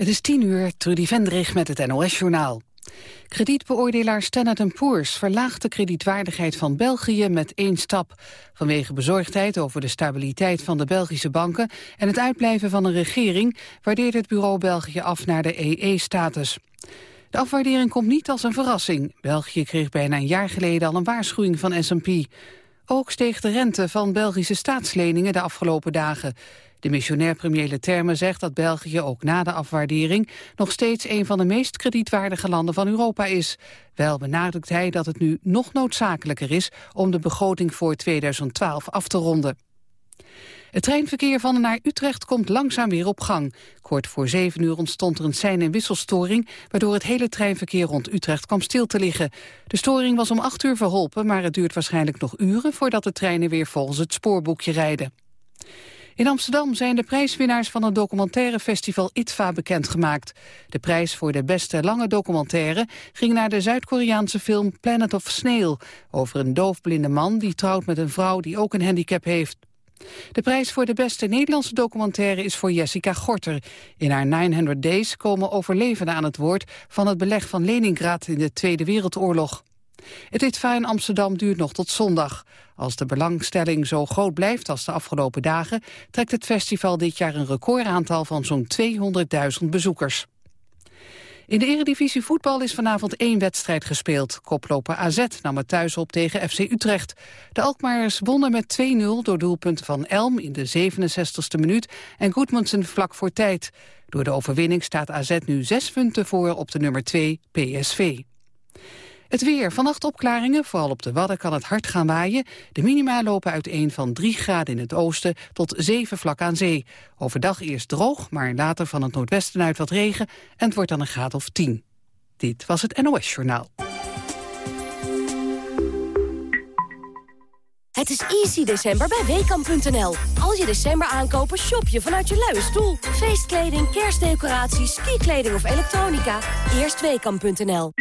Het is tien uur, Trudy Vendrig met het NOS-journaal. Kredietbeoordelaar Standard Poor's verlaagt de kredietwaardigheid van België met één stap. Vanwege bezorgdheid over de stabiliteit van de Belgische banken en het uitblijven van een regering waardeert het bureau België af naar de EE-status. De afwaardering komt niet als een verrassing. België kreeg bijna een jaar geleden al een waarschuwing van S&P. Ook steeg de rente van Belgische staatsleningen de afgelopen dagen. De missionair premier Leterme zegt dat België ook na de afwaardering nog steeds een van de meest kredietwaardige landen van Europa is. Wel benadrukt hij dat het nu nog noodzakelijker is om de begroting voor 2012 af te ronden. Het treinverkeer van en naar Utrecht komt langzaam weer op gang. Kort voor zeven uur ontstond er een sein- en wisselstoring... waardoor het hele treinverkeer rond Utrecht kwam stil te liggen. De storing was om acht uur verholpen, maar het duurt waarschijnlijk nog uren... voordat de treinen weer volgens het spoorboekje rijden. In Amsterdam zijn de prijswinnaars van het documentairefestival ITVA bekendgemaakt. De prijs voor de beste lange documentaire ging naar de Zuid-Koreaanse film Planet of Snail... over een doofblinde man die trouwt met een vrouw die ook een handicap heeft. De prijs voor de beste Nederlandse documentaire is voor Jessica Gorter. In haar 900 Days komen overlevenden aan het woord... van het beleg van Leningrad in de Tweede Wereldoorlog. Het ITVA in Amsterdam duurt nog tot zondag. Als de belangstelling zo groot blijft als de afgelopen dagen... trekt het festival dit jaar een recordaantal van zo'n 200.000 bezoekers. In de eredivisie voetbal is vanavond één wedstrijd gespeeld. Koploper AZ nam het thuis op tegen FC Utrecht. De Alkmaars wonnen met 2-0 door doelpunten van Elm in de 67ste minuut... en Goedmundsen vlak voor tijd. Door de overwinning staat AZ nu zes punten voor op de nummer 2 PSV. Het weer. Vannacht opklaringen. Vooral op de Wadden kan het hard gaan waaien. De minima lopen uiteen van 3 graden in het oosten tot 7 vlak aan zee. Overdag eerst droog, maar later van het noordwesten uit wat regen. En het wordt dan een graad of 10. Dit was het NOS Journaal. Het is easy december bij Weekamp.nl. Als je december aankopen, shop je vanuit je luie stoel. Feestkleding, kerstdecoraties, skikleding of elektronica. Eerst Weekamp.nl.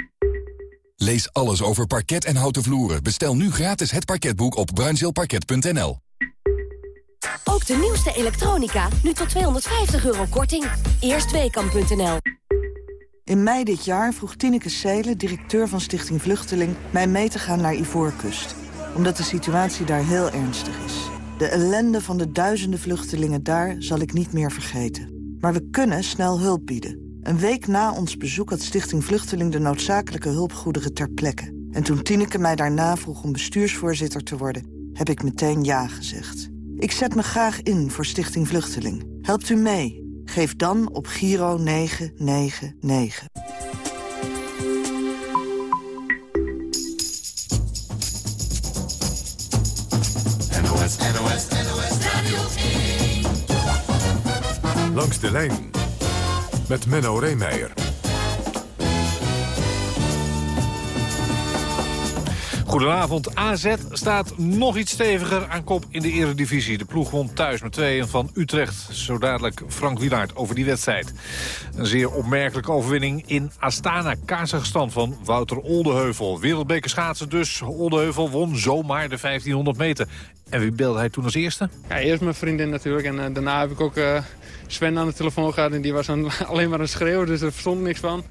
Lees alles over parket en houten vloeren. Bestel nu gratis het parketboek op bruinzeelparket.nl. Ook de nieuwste elektronica, nu tot 250 euro korting. Eerstweekam.nl In mei dit jaar vroeg Tineke Seelen, directeur van Stichting Vluchteling... mij mee te gaan naar Ivoorkust. Omdat de situatie daar heel ernstig is. De ellende van de duizenden vluchtelingen daar zal ik niet meer vergeten. Maar we kunnen snel hulp bieden. Een week na ons bezoek had Stichting Vluchteling de noodzakelijke hulpgoederen ter plekke. En toen Tineke mij daarna vroeg om bestuursvoorzitter te worden, heb ik meteen ja gezegd. Ik zet me graag in voor Stichting Vluchteling. Helpt u mee? Geef dan op Giro 999. NOS, NOS, NOS Radio 1. Langs de lijn met Menno Reemeijer. Goedenavond. AZ staat nog iets steviger aan kop in de eredivisie. De ploeg won thuis met 2 van Utrecht. Zo dadelijk Frank Wielaert over die wedstrijd. Een zeer opmerkelijke overwinning in Astana, Kazachstan van Wouter Oldeheuvel. Wereldbeker schaatsen dus. Oldeheuvel won zomaar de 1500 meter. En wie belde hij toen als eerste? Ja, eerst mijn vriendin natuurlijk. En uh, daarna heb ik ook uh, Sven aan de telefoon gehad. En die was dan alleen maar een schreeuw, dus er verstond niks van.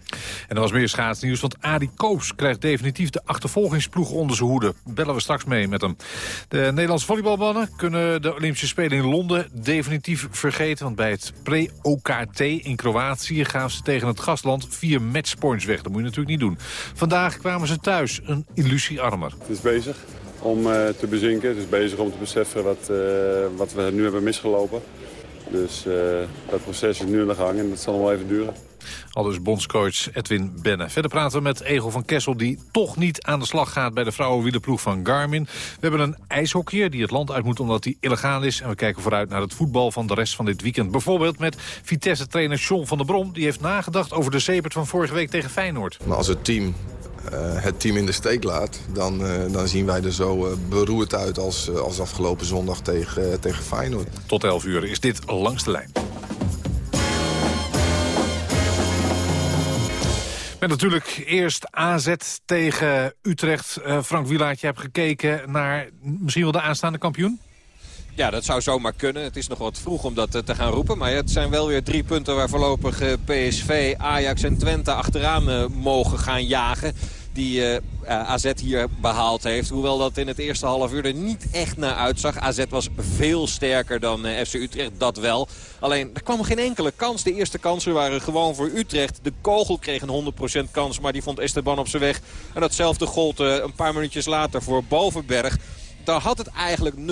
En er was meer schaatsnieuws, want Adi Koops krijgt definitief de achtervolgingsploeg onder zijn hoede. Bellen we straks mee met hem. De Nederlandse volleybalmannen kunnen de Olympische Spelen in Londen definitief vergeten. Want bij het pre-OKT in Kroatië gaven ze tegen het gastland vier matchpoints weg. Dat moet je natuurlijk niet doen. Vandaag kwamen ze thuis, een illusie armer. Het is bezig om uh, te bezinken. Het is bezig om te beseffen wat, uh, wat we nu hebben misgelopen. Dus uh, dat proces is nu aan de gang en dat zal nog wel even duren. Al dus bondscoach Edwin Benne. Verder praten we met Egel van Kessel die toch niet aan de slag gaat bij de vrouwenwielerploeg van Garmin. We hebben een ijshockeyer die het land uit moet omdat hij illegaal is. En we kijken vooruit naar het voetbal van de rest van dit weekend. Bijvoorbeeld met Vitesse-trainer John van der Brom. Die heeft nagedacht over de zepert van vorige week tegen Feyenoord. Maar als het team het team in de steek laat... dan, uh, dan zien wij er zo uh, beroerd uit als, als afgelopen zondag tegen, tegen Feyenoord. Tot 11 uur is dit langs de lijn. Met natuurlijk eerst AZ tegen Utrecht. Frank Wielaert, je hebt gekeken naar misschien wel de aanstaande kampioen? Ja, dat zou zomaar kunnen. Het is nog wat vroeg om dat te gaan roepen. Maar het zijn wel weer drie punten waar voorlopig PSV, Ajax en Twente achteraan mogen gaan jagen die uh, eh, AZ hier behaald heeft. Hoewel dat in het eerste half uur er niet echt naar uitzag. AZ was veel sterker dan eh, FC Utrecht, dat wel. Alleen, er kwam geen enkele kans. De eerste kansen waren gewoon voor Utrecht. De kogel kreeg een 100% kans, maar die vond Esteban op zijn weg. En datzelfde gold een paar minuutjes later voor Bovenberg. Daar had het eigenlijk 0-1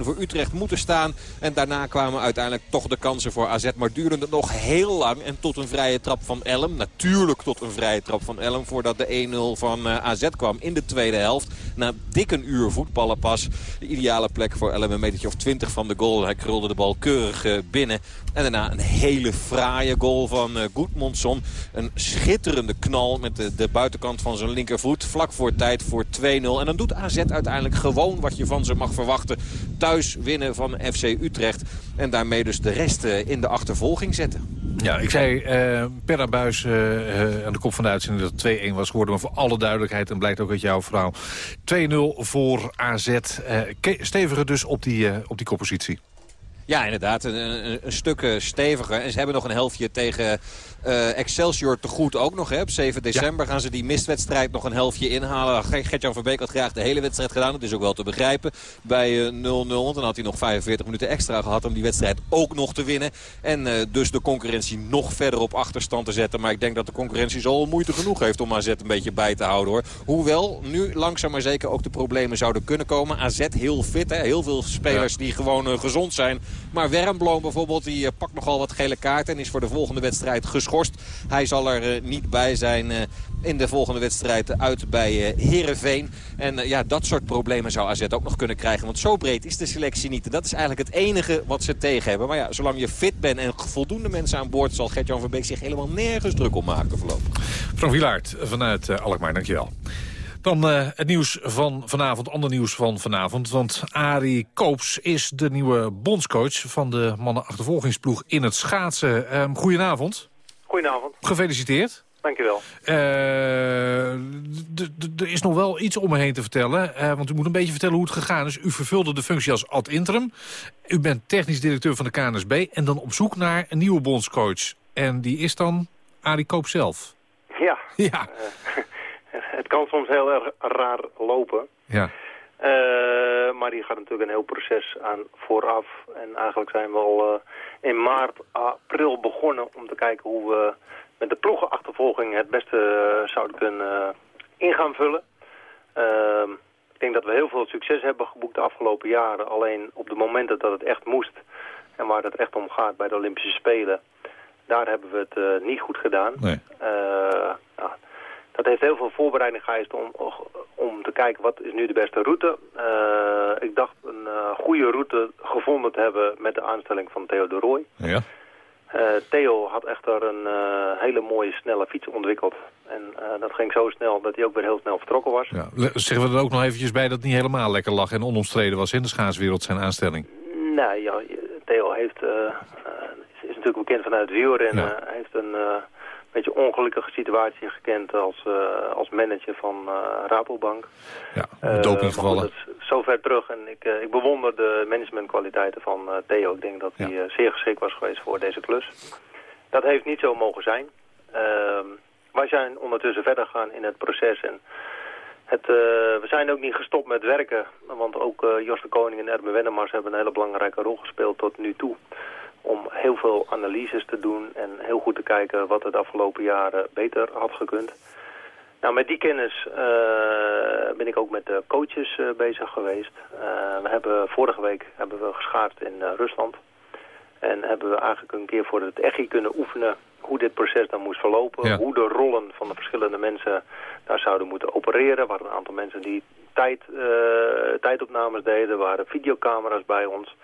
voor Utrecht moeten staan. En daarna kwamen uiteindelijk toch de kansen voor AZ. Maar duurde het nog heel lang. En tot een vrije trap van Elm. Natuurlijk tot een vrije trap van Elm. Voordat de 1-0 van eh, AZ kwam in de tweede helft. Na dik een uur voetballen pas. De ideale plek voor Elm. Een metertje of 20 van de goal. Hij krulde de bal keurig eh, binnen. En daarna een hele fraaie goal van uh, Goedmondson. Een schitterende knal met de, de buitenkant van zijn linkervoet. Vlak voor tijd voor 2-0. En dan doet AZ uiteindelijk gewoon wat je van ze mag verwachten. Thuis winnen van FC Utrecht. En daarmee dus de rest eh, in de achtervolging zetten. Ja, ik zei uh, per buis uh, aan de kop van de uitzending dat het 2-1 was geworden. Maar voor alle duidelijkheid, en blijkt ook uit jouw vrouw. 2-0 voor AZ. Uh, steviger dus op die, op die koppositie. Ja, inderdaad. Een, een, een, stuk steviger. En ze hebben nog een helftje tegen uh, Excelsior te goed ook nog. Hè. Op 7 december gaan ze die mistwedstrijd nog een helftje inhalen. Gertjan Verbeek had graag de hele wedstrijd gedaan. Dat is ook wel te begrijpen bij 0-0. Uh, want dan had hij nog 45 minuten extra gehad om die wedstrijd ook nog te winnen. En uh, dus de concurrentie nog verder op achterstand te zetten. Maar ik denk dat de concurrentie zo moeite genoeg heeft om AZ een beetje bij te houden. hoor. Hoewel nu langzaam maar zeker ook de problemen zouden kunnen komen. AZ heel fit. Hè. Heel veel spelers die gewoon gezond zijn. Maar Wermbloom bijvoorbeeld die pakt nogal wat gele kaarten. En is voor de volgende wedstrijd geschorst. Hij zal er eh, niet bij zijn eh, in de volgende wedstrijd uit bij Heerenveen. En ja, dat soort problemen zou AZ ook nog kunnen krijgen. Want zo breed is de selectie niet. Dat is eigenlijk het enige wat ze tegen hebben. Maar ja, zolang je fit bent en voldoende mensen aan boord... zal Gert-Jan Verbeek zich helemaal nergens druk om maken voorlopig. Frank Wilaert vanuit Alkmaar, dankjewel. Dan uh, het nieuws van vanavond, ander nieuws van vanavond. Want Arie Koops is de nieuwe bondscoach van de mannenachtervolgingsploeg in het schaatsen. Um, goedenavond. Goedenavond. Gefeliciteerd. Dankjewel. Uh, er is nog wel iets om me heen te vertellen. Uh, want u moet een beetje vertellen hoe het gegaan is. U vervulde de functie als ad interim. U bent technisch directeur van de KNSB. En dan op zoek naar een nieuwe bondscoach. En die is dan Arie Koop zelf. Ja. ja. Het kan soms heel erg raar lopen. Ja. maar die gaat natuurlijk een heel proces aan vooraf. En eigenlijk zijn we al in maart, april begonnen om te kijken hoe we met de ploegenachtervolging het beste eh, zouden kunnen in gaan vullen. Ehm, ik denk dat we heel veel succes hebben geboekt de afgelopen jaren. Alleen op de momenten dat het echt moest en waar het echt om gaat bij de Olympische Spelen... daar hebben we het niet goed gedaan. Nee. Nou, dat heeft heel veel voorbereiding geëist om, om te kijken wat is nu de beste route. Uh, ik dacht een uh, goede route gevonden te hebben met de aanstelling van Theo de Rooij. Ja. Uh, Theo had echter een hele mooie snelle fiets ontwikkeld. En dat ging zo snel dat hij ook weer heel snel vertrokken was. Ja. Zeggen we er ook nog eventjes bij dat het niet helemaal lekker lag en onomstreden was in de schaatswereld zijn aanstelling? Nee, ja, Theo heeft, is natuurlijk bekend vanuit het wielrennen. Ja. heeft een beetje ongelukkige situatie gekend als, uh, als manager van uh, Rabobank. Ja, uh, dopinggevallen. zo ver terug en ik, ik bewonder de managementkwaliteiten van Theo. Ik denk dat ja. hij zeer geschikt was geweest voor deze klus. Dat heeft niet zo mogen zijn. Ehm, wij zijn ondertussen verder gegaan in het proces en het, we zijn ook niet gestopt met werken, want ook Jos de Koning en Erben Wennemars hebben een hele belangrijke rol gespeeld tot nu toe om heel veel analyses te doen en heel goed te kijken wat er de afgelopen jaren beter had gekund. Nou, met die kennis uh, ben ik ook met de coaches uh, bezig geweest. Uh, we hebben, vorige week hebben we geschaard in Rusland. En hebben we eigenlijk een keer voor het ECHI kunnen oefenen hoe dit proces dan moest verlopen. Ja. Hoe de rollen van de verschillende mensen daar zouden moeten opereren. Er waren een aantal mensen die tijd, tijdopnames deden. Er waren videocamera's bij ons.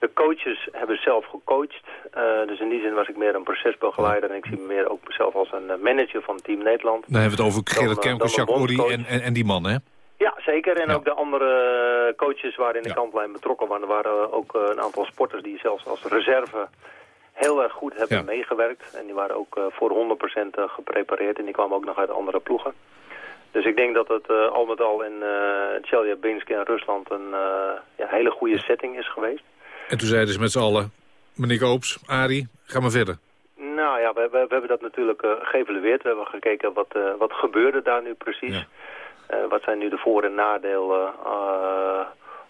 De coaches hebben zelf gecoacht. Uh, dus in die zin was ik meer een procesbegeleider. En ik zie me meer ook mezelf als een eh, manager van Team Nederland. Dan hebben we het over Gerrit eh, Kemper, Jacques Ori en, en, en, die man, hè? Ja, zeker. En ja. ook de andere coaches waren in de ja. kantlijn betrokken waren. Er waren ook een aantal sporters die zelfs als reserve heel erg goed hebben ja. meegewerkt. En die waren ook voor 100% geprepareerd. En die kwamen ook nog uit andere ploegen. Dus ik denk dat het uh, al met al in uh, Chelyabinsk in Rusland een uh, ja, hele goede setting is geweest. En toen zeiden ze met z'n allen, meneer Koops, Arie, ga maar verder. Nou ja, we, we, we hebben dat natuurlijk geëvalueerd. We hebben gekeken wat, wat gebeurde daar nu precies. Ja. wat zijn nu de voor- en nadelen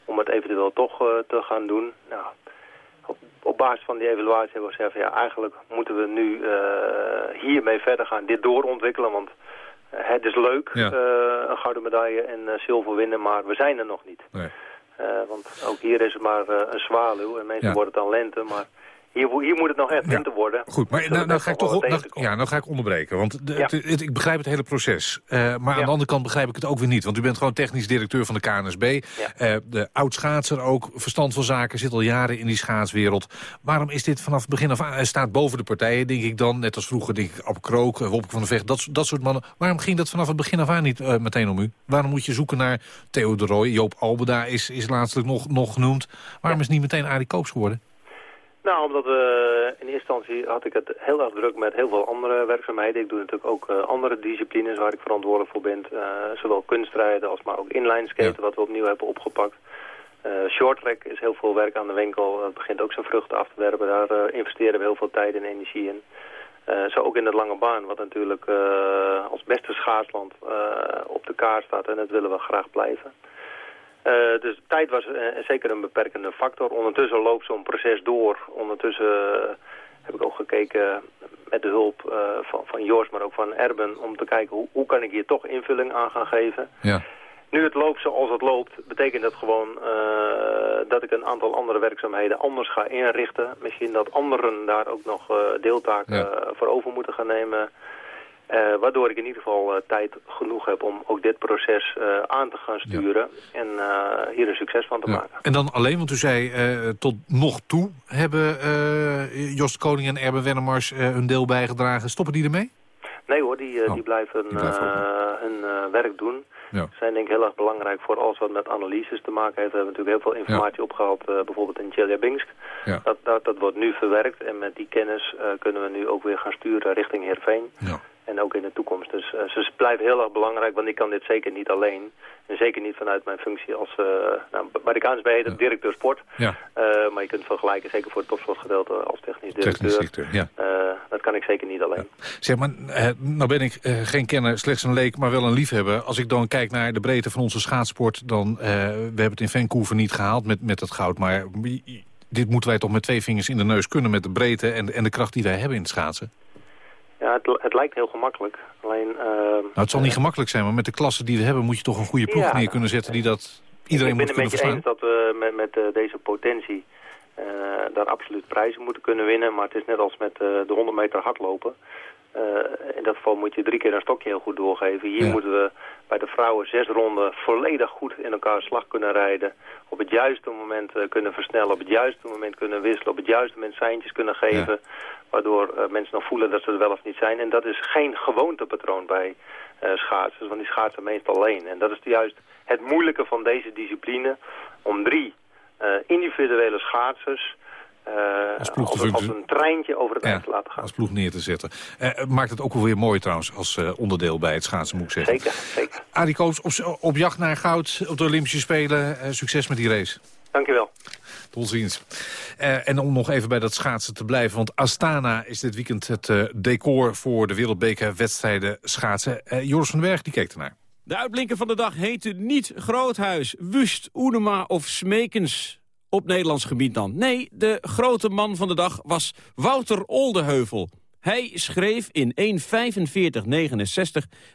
om het eventueel toch te gaan doen. Nou, op, op, basis van die evaluatie hebben we gezegd, ja, eigenlijk moeten we nu hiermee verder gaan, dit doorontwikkelen. Want eh, het is leuk, ja. een gouden medaille en zilver winnen, maar we zijn er nog niet. Nee. Uh, want ook hier is het maar een zwaluw en mensen ja. worden het dan lente, maar hier, hier, moet het nog echt worden. Goed, maar nou, nou ga ik toch nou, ja, nou ga ik onderbreken. Want de, ja. het, het, ik begrijp het hele proces. Uh, maar aan de andere kant begrijp ik het ook weer niet. Want u bent gewoon technisch directeur van de KNSB. Uh, de oud-schaatser ook, verstand van zaken, zit al jaren in die schaatswereld. Waarom is dit vanaf het begin af aan... Staat boven de partijen, denk ik dan. Net als vroeger, denk ik, Ab Krook, Wopke van de Vecht, dat, dat soort mannen. Waarom ging dat vanaf het begin af aan niet uh, meteen om u? Waarom moet je zoeken naar Theo de Rooij? Joop Albeda is, is laatstelijk nog, nog genoemd. Waarom is niet meteen Arie Koops geworden? Nou, omdat we in eerste instantie had ik het heel erg druk met heel veel andere werkzaamheden. Ik doe natuurlijk ook uh, andere disciplines waar ik verantwoordelijk voor ben. Uh, zowel kunstrijden als maar ook inlineskaten, ja. wat we opnieuw hebben opgepakt. Uh, shorttrack is heel veel werk aan de winkel. Het begint ook zijn vruchten af te werpen. Daar investeren we heel veel tijd en energie in. zo ook in de lange baan, wat natuurlijk als beste schaatsland op de kaart staat. En dat willen we graag blijven. Uh, dus tijd was uh, zeker een beperkende factor. Ondertussen loopt zo'n proces door. Ondertussen uh, heb ik ook gekeken met de hulp van, van Jors, maar ook van Erben... om te kijken hoe, hoe kan ik hier toch invulling aan gaan geven. Ja. Nu het loopt zoals het loopt, betekent dat gewoon dat ik een aantal andere werkzaamheden anders ga inrichten. Misschien dat anderen daar ook nog deeltaken ja. voor over moeten gaan nemen... Uh, waardoor ik in ieder geval uh, tijd genoeg heb om ook dit proces uh, aan te gaan sturen ja. en hier een succes van te ja. maken. En dan alleen, want u zei tot nog toe hebben Jos Koning en Erben Wennemars hun deel bijgedragen. Stoppen die ermee? Nee hoor, die, oh, die blijven, die blijven hun werk doen. Ja. zijn denk ik heel erg belangrijk voor alles wat met analyses te maken heeft. We hebben natuurlijk heel veel informatie ja. opgehaald, uh, bijvoorbeeld in Chelyabinsk. Ja. Dat, dat, dat, wordt nu verwerkt en met die kennis uh, kunnen we nu ook weer gaan sturen richting Heerenveen. Ja. En ook in de toekomst. Dus uh, ze blijven heel erg belangrijk, want ik kan dit zeker niet alleen. En zeker niet vanuit mijn functie als, uh, nou, bij de KNSB heet het directeur sport. Ja. Uh, maar je kunt vergelijken, zeker voor het topsportgedeelte, als technisch directeur. Technisch directeur ja. dat kan ik zeker niet alleen. Ja. Zeg maar, nou ben ik geen kenner, slechts een leek, maar wel een liefhebber. Als ik dan kijk naar de breedte van onze schaatsport, dan, we hebben het in Vancouver niet gehaald met, met het goud. Maar dit moeten wij toch met twee vingers in de neus kunnen met de breedte en, en de kracht die wij hebben in het schaatsen. Ja, het, het, lijkt heel gemakkelijk. Alleen, uh, nou, het zal niet gemakkelijk zijn, maar met de klassen die we hebben... moet je toch een goede ploeg ja, neer kunnen zetten die dat iedereen moet kunnen verstaan. Ik ben het met je eens dat we met, met uh, deze potentie uh, daar absoluut prijzen moeten kunnen winnen. Maar het is net als met de 100 meter hardlopen. In dat geval moet je drie keer een stokje heel goed doorgeven. Hier ja. moeten we bij de vrouwen zes ronden volledig goed in elkaar slag kunnen rijden. Op het juiste moment kunnen versnellen, op het juiste moment kunnen wisselen, op het juiste moment seintjes kunnen geven. Ja waardoor uh, mensen nog voelen dat ze er wel of niet zijn. En dat is geen gewoontepatroon bij schaatsers, want die schaatsen meestal alleen. En dat is juist het moeilijke van deze discipline, om drie individuele schaatsers... als, ploeg als, als, een treintje over het ja, ijs te laten gaan. Als ploeg neer te zetten. maakt het ook wel weer mooi trouwens als onderdeel bij het schaatsen, moet ik zeggen. Zeker, zeker. Arie Koops, op, op jacht naar goud op de Olympische Spelen. succes met die race. Dankjewel. Tot ziens. Uh, en om nog even bij dat schaatsen te blijven... want Astana is dit weekend het uh, decor voor de wereldbekerwedstrijden schaatsen. Uh, Joris van den Berg die keek ernaar. De uitblinker van de dag heette niet Groothuis, Wust, Oenema of Smekens op Nederlands gebied dan. Nee, de grote man van de dag was Wouter Oldeheuvel. Hij schreef in 1.45.69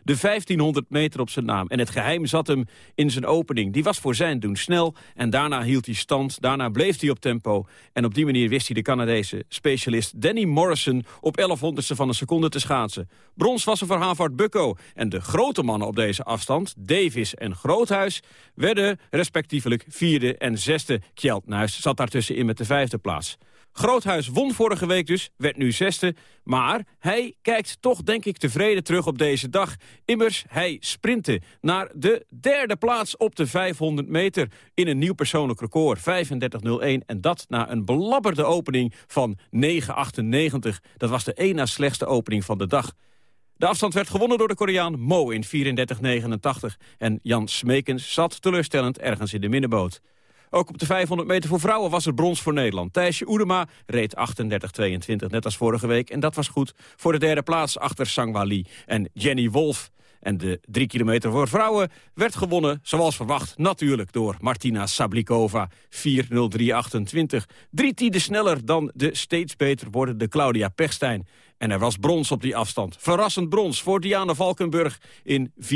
de 1500 meter op zijn naam. En het geheim zat hem in zijn opening. Die was voor zijn doen snel en daarna hield hij stand. Daarna bleef hij op tempo. En op die manier wist hij de Canadese specialist Danny Morrison... op 1100ste van een seconde te schaatsen. Brons was er voor Havard Bucko. En de grote mannen op deze afstand, Davis en Groothuis... werden respectievelijk vierde en zesde. Kjeldnuis zat daartussenin met de vijfde plaats. Groothuis won vorige week dus, werd nu zesde. Maar hij kijkt toch denk ik tevreden terug op deze dag. Immers, hij sprintte naar de derde plaats op de 500 meter... in een nieuw persoonlijk record, 35.01. En dat na een belabberde opening van 9.98. Dat was de één na slechtste opening van de dag. De afstand werd gewonnen door de Koreaan Mo in 34-89. En Jan Smekens zat teleurstellend ergens in de middenboot. Ook op de 500 meter voor vrouwen was er brons voor Nederland. Thijsje Oedema reed 38-22, net als vorige week. En dat was goed voor de derde plaats achter Sangwa Lee en Jenny Wolf. En de 3 kilometer voor vrouwen werd gewonnen, zoals verwacht, natuurlijk door Martina Sablikova. 4.03.28. Drie tienden sneller dan de steeds beter wordende Claudia Pechstein. En er was brons op die afstand. Verrassend brons voor Diana Valkenburg in 4.05.36.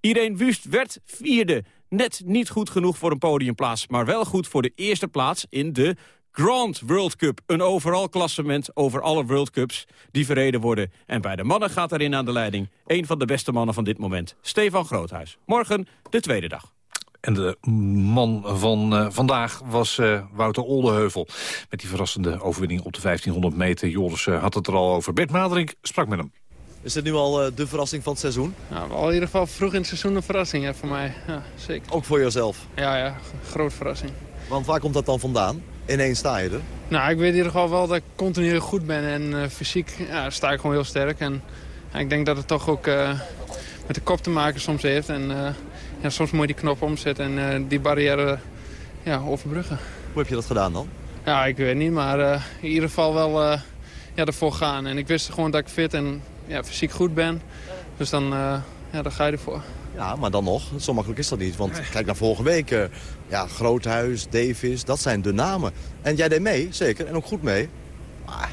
Irene Wust werd vierde. Net niet goed genoeg voor een podiumplaats, maar wel goed voor de eerste plaats in de Grand World Cup. Een overal klassement over alle World Cups die verreden worden. En bij de mannen gaat erin aan de leiding een van de beste mannen van dit moment. Stefan Groothuis. Morgen de tweede dag. En de man van uh, vandaag was uh, Wouter Oldeheuvel. Met die verrassende overwinning op de 1500 meter. Joris uh, had het er al over. Bert Maderink sprak met hem. Is dit nu al de verrassing van het seizoen? Nou, al in ieder geval vroeg in het seizoen een verrassing hè, voor mij. Ja, zeker. Ook voor jezelf? Ja, ja, grote verrassing. Want waar komt dat dan vandaan? Ineens sta je er? Nou, ik weet in ieder geval wel dat ik continu goed ben. En fysiek ja, sta ik gewoon heel sterk. En ik denk dat het toch ook met de kop te maken soms heeft. En ja, soms moet je die knop omzetten en uh, die barrière ja, overbruggen. Hoe heb je dat gedaan dan? Ja, ik weet niet, maar uh, in ieder geval wel uh, ja, ervoor gaan. En ik wist gewoon dat ik fit en ja, fysiek goed ben. Dus dan, ja, dan ga je ervoor. Ja, maar dan nog, zo makkelijk is dat niet. Want kijk naar vorige week, ja, Groothuis, Davis, dat zijn de namen. En jij deed mee, zeker, en ook goed mee. Maar,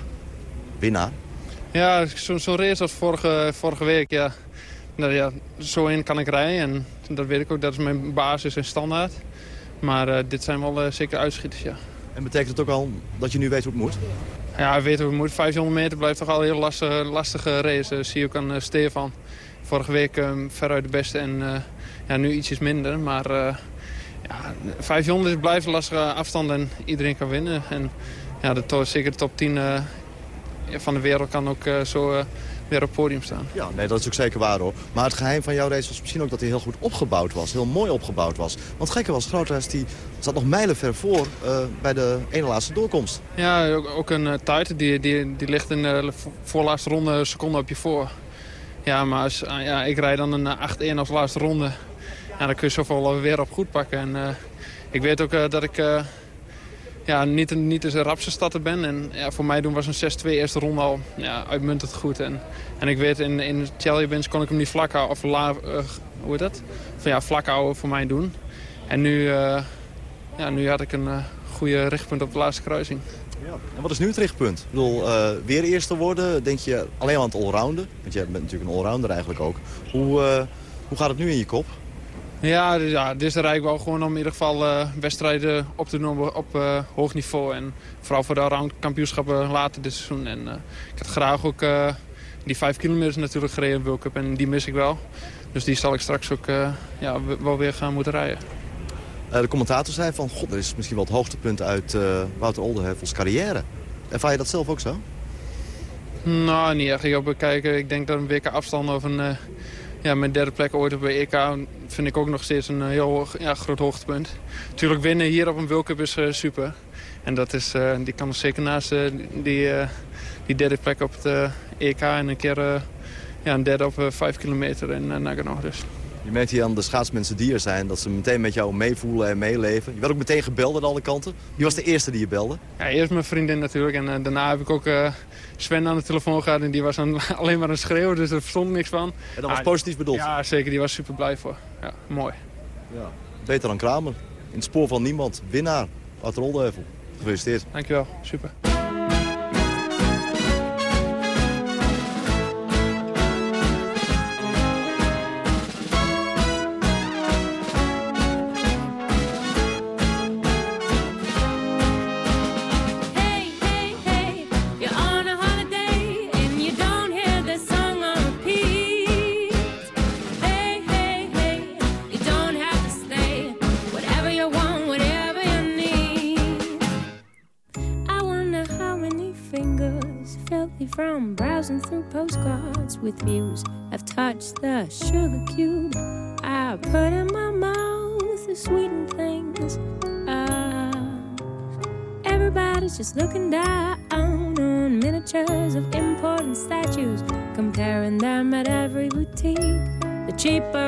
winnaar. Ja, zo'n zo race als vorige, vorige week, ja. Nou ja, zo in kan ik rijden en dat weet ik ook. Dat is mijn basis en standaard. Maar uh, dit zijn wel uh, zeker uitschieters, ja. En betekent het ook al dat je nu weet hoe het moet? Ja, weet hoe het moet. 500 meter blijft toch al een heel lastige, lastige race. Dat zie je ook aan uh, Stefan. Vorige week um, veruit de beste en ja, nu ietsjes minder. Maar ja, 500 blijft een lastige afstand en iedereen kan winnen. En ja, de zeker de top 10 van de wereld kan ook zo weer op het podium staan. Ja, nee, dat is ook zeker waar hoor. Maar het geheim van jouw race was misschien ook dat hij heel goed opgebouwd was. Heel mooi opgebouwd was. Want gekke was, Groothuis die zat nog mijlen ver voor uh, bij de ene laatste doorkomst. Ja, ook, ook een uh, tijd. Die, die, die ligt in de voorlaatste ronde seconde op je voor. Ja, maar als, uh, ja, ik rijd dan een 8-1 als laatste ronde. Ja, dan kun je zoveel weer op goed pakken. En ik weet ook dat ik ja, niet, niet eens een rapse starter ben. En ja, voor mij doen was een 6-2 eerste ronde al ja, uitmuntend goed. En, en ik weet, in, in Challenge kon ik hem niet vlak houden. Of la, uh, hoe heet dat? Van, ja, vlak houden voor mij doen. En nu, uh, ja, nu had ik een uh, goede richtpunt op de laatste kruising. Ja. En wat is nu het richtpunt? Ik bedoel, weer eerste worden, denk je alleen aan het allrounden? Want jij bent natuurlijk een allrounder eigenlijk ook. Hoe, hoe gaat het nu in je kop? Ja, dus, ja, dit is er wel gewoon om in ieder geval uh, wedstrijden op te nemen op uh, hoog niveau. En vooral voor de kampioenschappen later dit seizoen. En uh, ik had graag ook die vijf kilometer natuurlijk gereden in World Cup. En die mis ik wel. Dus die zal ik straks ook ja, wel weer gaan moeten rijden. de commentator zei van, god, dat is misschien wel het hoogtepunt uit Wouter Oldenheuvels carrière. Ervaar je dat zelf ook zo? Nou, niet echt. Ik bekijken. Ik denk dat een week afstand of een ja, mijn derde plek ooit op de EK vind ik ook nog steeds een eh, heel ja, groot hoogtepunt. Natuurlijk winnen hier op een World Cup is uh, super. En dat is, uh, die kan zeker naast die, die derde plek op het EK en een keer ja, een derde op vijf kilometer in Nagano. Dus. Je merkt hier aan de schaatsmensen die er zijn... dat ze meteen met jou meevoelen en meeleven. Je werd ook meteen gebeld aan alle kanten. Wie was de eerste die je belde? Ja, eerst mijn vriendin natuurlijk. En uh, daarna heb ik ook uh, Sven aan de telefoon gehad. En die was alleen maar een schreeuw, dus daar verstond niks van. En dat was positief bedoeld? Ja, zeker. Die was super blij voor. Ja, mooi. Ja, beter dan Kramer. In het spoor van niemand. Winnaar. Wouter Oldeheuvel. Gefeliciteerd. Dankjewel. Super. Just looking down on miniatures of important statues, comparing them at every boutique. The cheaper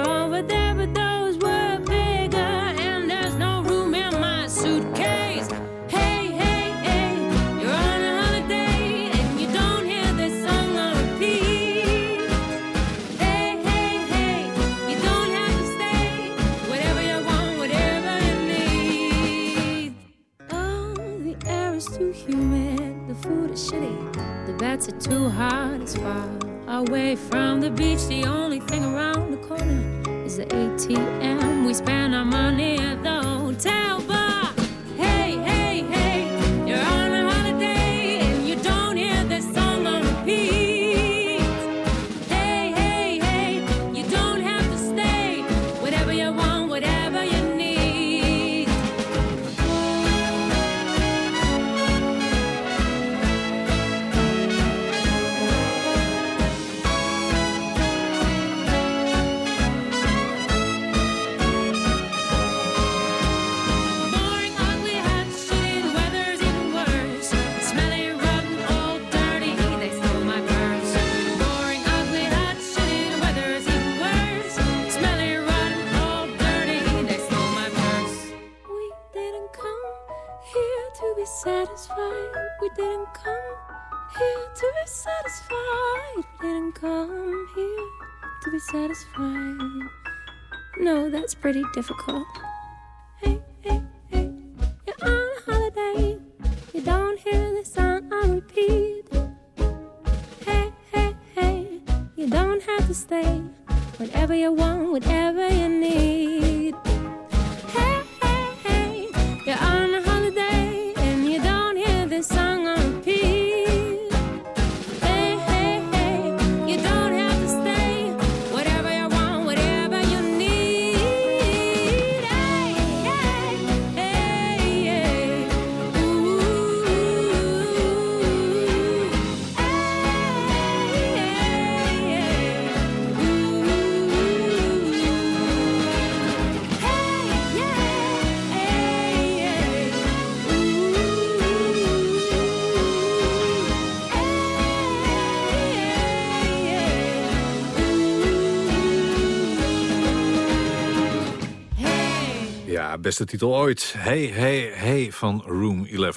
pretty difficult. Beste titel ooit. Hey, hey, hey van Room 11.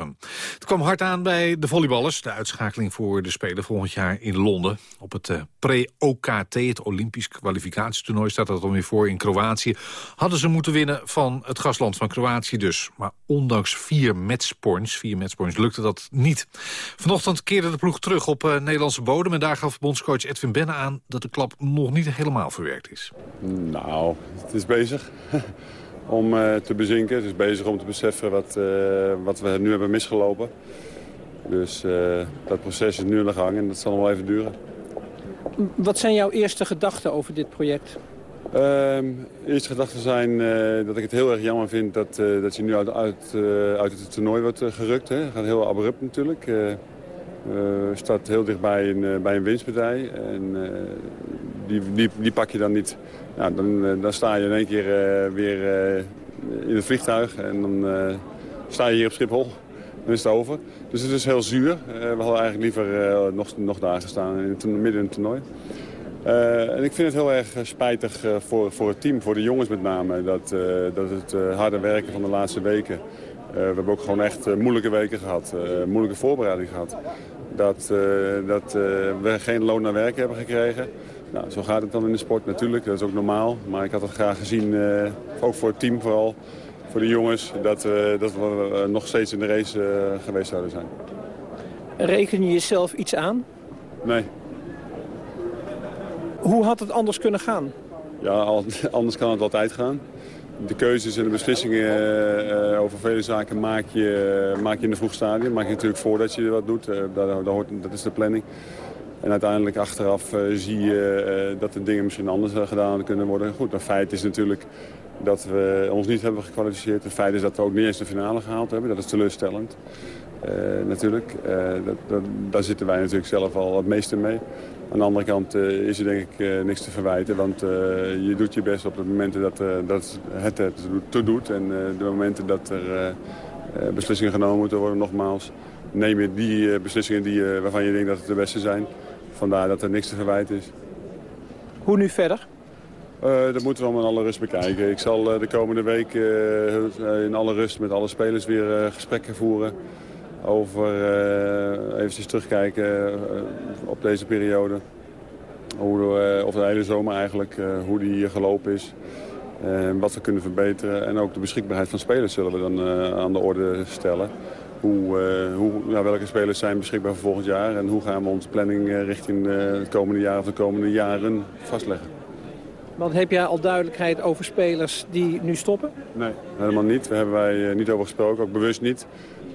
Het kwam hard aan bij de volleyballers. De uitschakeling voor de Spelen volgend jaar in Londen. Op het eh, pre-OKT, het Olympisch kwalificatietoernooi... staat dat dan weer voor in Kroatië. Hadden ze moeten winnen van het gastland van Kroatië dus. Maar ondanks vier matchpoints, vier matchpoints lukte dat niet. Vanochtend keerde de ploeg terug op eh, Nederlandse bodem... en daar gaf bondscoach Edwin Benne aan... dat de klap nog niet helemaal verwerkt is. Nou, het is bezig om eh, te bezinken. Het is bezig om te beseffen wat, eh, wat we nu hebben misgelopen. Dus eh, dat proces is nu aan de gang en dat zal nog wel even duren. Wat zijn jouw eerste gedachten over dit project? Ehm eerste gedachten zijn dat ik het heel erg jammer vind dat, eh, dat je nu uit, uit, uit het toernooi wordt gerukt. Hè. Het gaat heel abrupt natuurlijk. Eh staat heel dicht bij een, eh, bij een winstpartij. En eh, die, die, die pak je dan niet. Nou, dan, dan sta je in één keer weer in het vliegtuig en dan sta je hier op Schiphol. Dan is het over. Dus het is heel zuur. We hadden eigenlijk liever nog, nog daar gestaan in het, midden in het toernooi. En ik vind het heel erg spijtig voor, voor het team, voor de jongens met name, dat, dat het harde werken van de laatste weken. Eh, we hebben ook gewoon echt eh, moeilijke weken gehad, eh, moeilijke voorbereiding gehad. Dat, dat we geen loon naar werk hebben gekregen. Nou, zo gaat het dan in de sport natuurlijk, dat is ook normaal. Maar ik had het graag gezien, ook voor het team vooral, voor de jongens, dat, dat we nog steeds in de race geweest zouden zijn. Reken je jezelf iets aan? Nee, Hoe had het anders kunnen gaan? Ja, anders kan het altijd gaan. De keuzes en de beslissingen eh, over vele zaken maak je, maak je in een vroeg stadium. Maak je natuurlijk voordat je wat doet. Eh, daar hoort, dat is de planning. En uiteindelijk achteraf eh, zie je dat de dingen misschien anders gedaan kunnen worden. Goed, een feit is natuurlijk dat we ons niet hebben gekwalificeerd. Het feit is dat we ook niet eens de finale gehaald hebben. Dat is teleurstellend. Natuurlijk. Dat, dat, daar zitten wij natuurlijk zelf al het meeste mee. Aan de andere kant eh, is er denk ik eh, niks te verwijten. Want eh, je doet je best op de momenten dat, dat het het toe doet. En de momenten dat er beslissingen genomen moeten worden, nogmaals. neem je die beslissingen die, waarvan je denkt dat het de beste zijn. Vandaar dat er niks te verwijten is. Hoe nu verder? Dat moeten we allemaal in alle rust bekijken. Ik zal de komende week in alle rust met alle spelers weer gesprekken voeren. Over eh eventjes terugkijken eh, op deze periode. Hoe, eh, of de hele zomer eigenlijk, hoe die gelopen is. Wat we kunnen verbeteren. En ook de beschikbaarheid van spelers zullen we dan aan de orde stellen. Hoe, hoe, ja, welke spelers zijn beschikbaar voor volgend jaar en hoe gaan we onze planning richting het komende jaar of de komende jaren vastleggen. Want heb jij al duidelijkheid over spelers die nu stoppen? Nee, helemaal niet. Daar hebben wij niet over gesproken, ook bewust niet.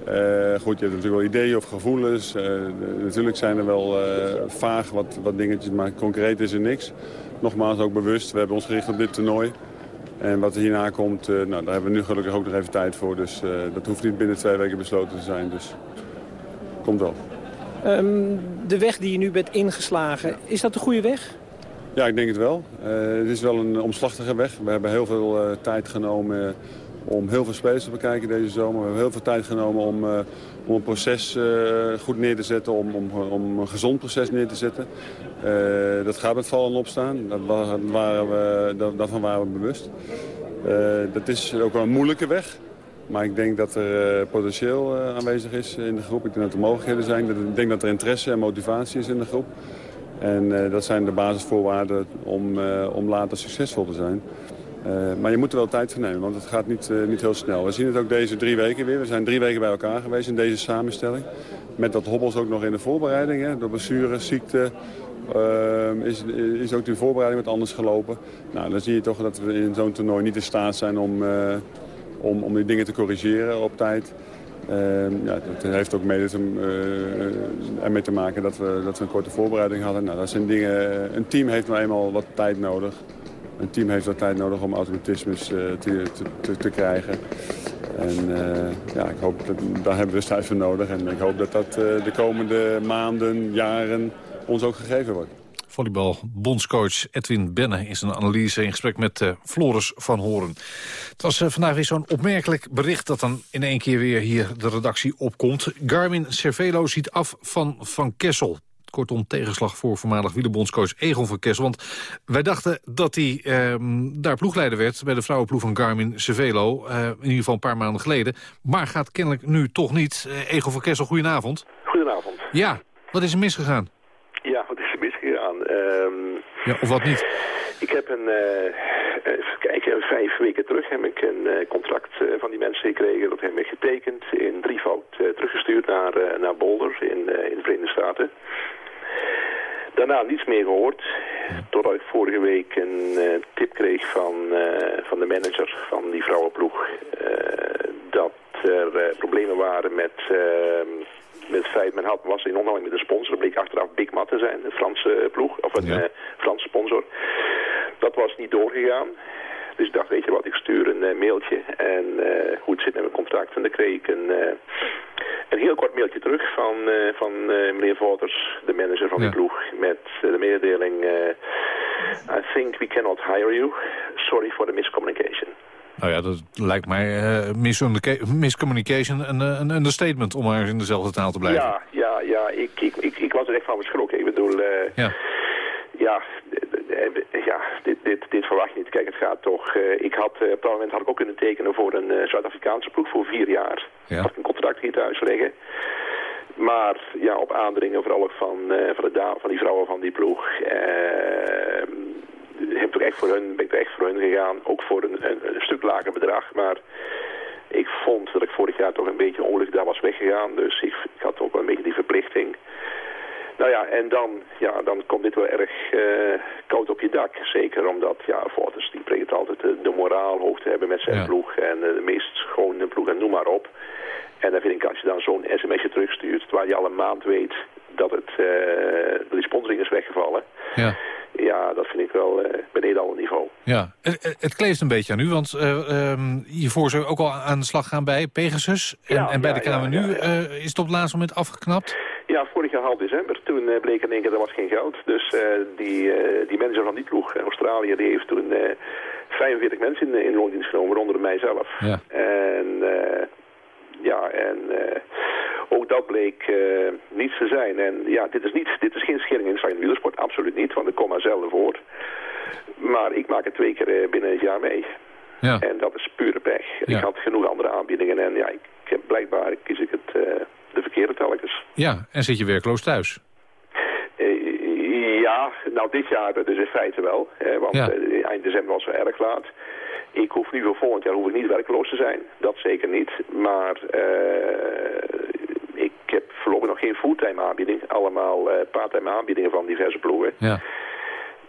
Eh, goed, je hebt natuurlijk wel ideeën of gevoelens. Eh, natuurlijk zijn er wel eh, vaag wat, wat dingetjes, maar concreet is er niks. Nogmaals, ook bewust. We hebben ons gericht op dit toernooi. En wat er hierna komt, nou, daar hebben we nu gelukkig ook nog even tijd voor. Dus dat hoeft niet binnen twee weken besloten te zijn. Dus komt wel. Ehm, de weg die je nu bent ingeslagen, is dat de goede weg? Ja, ik denk het wel. Het is wel een omslachtige weg. We hebben heel veel tijd genomen om heel veel spelers te bekijken deze zomer. We hebben heel veel tijd genomen om, eh, om een proces eh, goed neer te zetten, om, om, om een gezond proces neer te zetten. Eh, dat gaat met vallen en opstaan. Dat wa- waren we, dat, daarvan waren we bewust. Dat is ook wel een moeilijke weg. Maar ik denk dat er potentieel aanwezig is in de groep. Ik denk dat er mogelijkheden zijn. Ik denk dat er interesse en motivatie is in de groep. En dat zijn de basisvoorwaarden om, om later succesvol te zijn. Eh, maar je moet er wel tijd voor nemen, want het gaat niet, eh, niet heel snel. We zien het ook deze drie weken weer. We zijn drie weken bij elkaar geweest in deze samenstelling. Met dat hobbels ook nog in de voorbereiding. Hè. Door blessures, ziekte eh, is, is ook de voorbereiding wat anders gelopen. Nou, dan zie je toch dat we in zo'n toernooi niet in staat zijn om, om, om die dingen te corrigeren op tijd. Ehm, ja, dat heeft ook mede te, ermee te maken dat we, dat we een korte voorbereiding hadden. Nou, dat zijn dingen, een team heeft nou eenmaal wat tijd nodig. Een team heeft wat tijd nodig om automatismes eh, te, te, te, krijgen. En eh, ja, ik hoop dat, daar hebben we tijd voor nodig. En ik hoop dat dat eh, de komende maanden, jaren ons ook gegeven wordt. Volleybal-bondscoach Edwin Benne in zijn analyse in gesprek met eh, Floris van Horen. Het was vandaag weer zo'n opmerkelijk bericht dat dan in één keer weer hier de redactie opkomt. Garmin Cervelo ziet af van Van Kessel. Kortom, tegenslag voor voormalig wielerbondscoach Egon van Kessel. Want wij dachten dat hij ehm, daar ploegleider werd bij de vrouwenploeg van Garmin Cervelo. eh, in ieder geval een paar maanden geleden. Maar gaat kennelijk nu toch niet. Eh, Egon van Kessel, goedenavond. Goedenavond. Ja, wat is er misgegaan? Ja, wat is er misgegaan? Ehm, Ja, of wat niet? ik heb een, eh, even kijken, vijf weken terug heb ik een eh, contract eh, van die mensen gekregen. Dat heb ik getekend, in drievoud teruggestuurd naar, naar Boulder in, in de Verenigde Staten. Daarna niets meer gehoord, totdat ik vorige week een eh, tip kreeg van, eh, van de manager van die vrouwenploeg. eh, dat er problemen waren met, met het feit, men had, was in onderhandeling met een sponsor. Dat bleek achteraf Big Mat te zijn, een Franse ploeg, of een Franse sponsor. Dat was niet doorgegaan. Dus ik dacht, weet je wat, ik stuur een mailtje en hoe het zit met mijn contract. En dan kreeg ik een, een heel kort mailtje terug van, eh, van eh, meneer Voters, de manager van die ploeg, met eh, de mededeling... I think we cannot hire you. Sorry for the miscommunication. Nou ja, dat lijkt mij miscommunica- miscommunication een, een understatement... om maar in dezelfde taal te blijven. Ja, ja, ja. Ik, ik, ik, ik was er echt van geschrokken. Ik bedoel, Ja. Ja, eh, ja dit, dit, dit verwacht je niet. Kijk, het gaat toch... eh, ik had, eh, op dat moment had ik ook kunnen tekenen voor een Zuid-Afrikaanse ploeg voor vier jaar. Ja. Had ik een contract hier thuis liggen. Maar ja, op aandringen vooral ook van, eh, van, de dame, van die vrouwen van die ploeg... eh, heb ik echt voor hun, ben ik er echt voor hun gegaan. Ook voor een, een, een stuk lager bedrag. Maar ik vond dat ik vorig jaar toch een beetje ongelukkig daar was weggegaan. Dus ik, ik had ook wel een beetje die verplichting. Nou ja, en dan, ja, dan komt dit wel erg eh, koud op je dak. Zeker omdat, ja, Fortis die probeert altijd de, de moraal hoog te hebben met zijn ploeg. En eh, de meest schone ploeg en noem maar op. En dan vind ik als je dan zo'n sms'je terugstuurt, terwijl je al een maand weet dat het, eh, dat die sponsoring is weggevallen. Ja. Ja, dat vind ik wel eh, beneden alle niveau. Ja, het, het- kleeft een beetje aan u, want ehm, hiervoor zou ook al aan de slag gaan bij Pegasus. En, Ja, en bij ja, de KMU ja, ja. eh, is het op het laatste moment afgeknapt. Ja, vorig jaar half december. Toen bleek in één keer er was geen geld. Dus die, die manager van die ploeg Australië, die heeft toen eh 45 mensen in, in loondienst genomen, waaronder mijzelf. Ja. En eh, ja, en eh, ook dat bleek eh, niets te zijn. En ja, dit is, niet, dit is geen schering in fijne wielersport, absoluut niet, want ik kom maar zelden voor. Maar ik maak het twee keer eh, binnen het jaar mee. Ja. En dat is pure pech. Ik had genoeg andere aanbiedingen en ja, ik, heb blijkbaar kies ik het, eh, de verkeerde telkens. Ja, en zit je werkloos thuis? Ja, nou dit jaar dus in feite wel. hè, want Ja. eind december was wel erg laat. Ik hoef nu voor volgend jaar hoef ik niet werkloos te zijn. Dat zeker niet. Maar ik heb voorlopig nog geen fulltime aanbieding. Allemaal eh parttime aanbiedingen van diverse ploegen. Ja.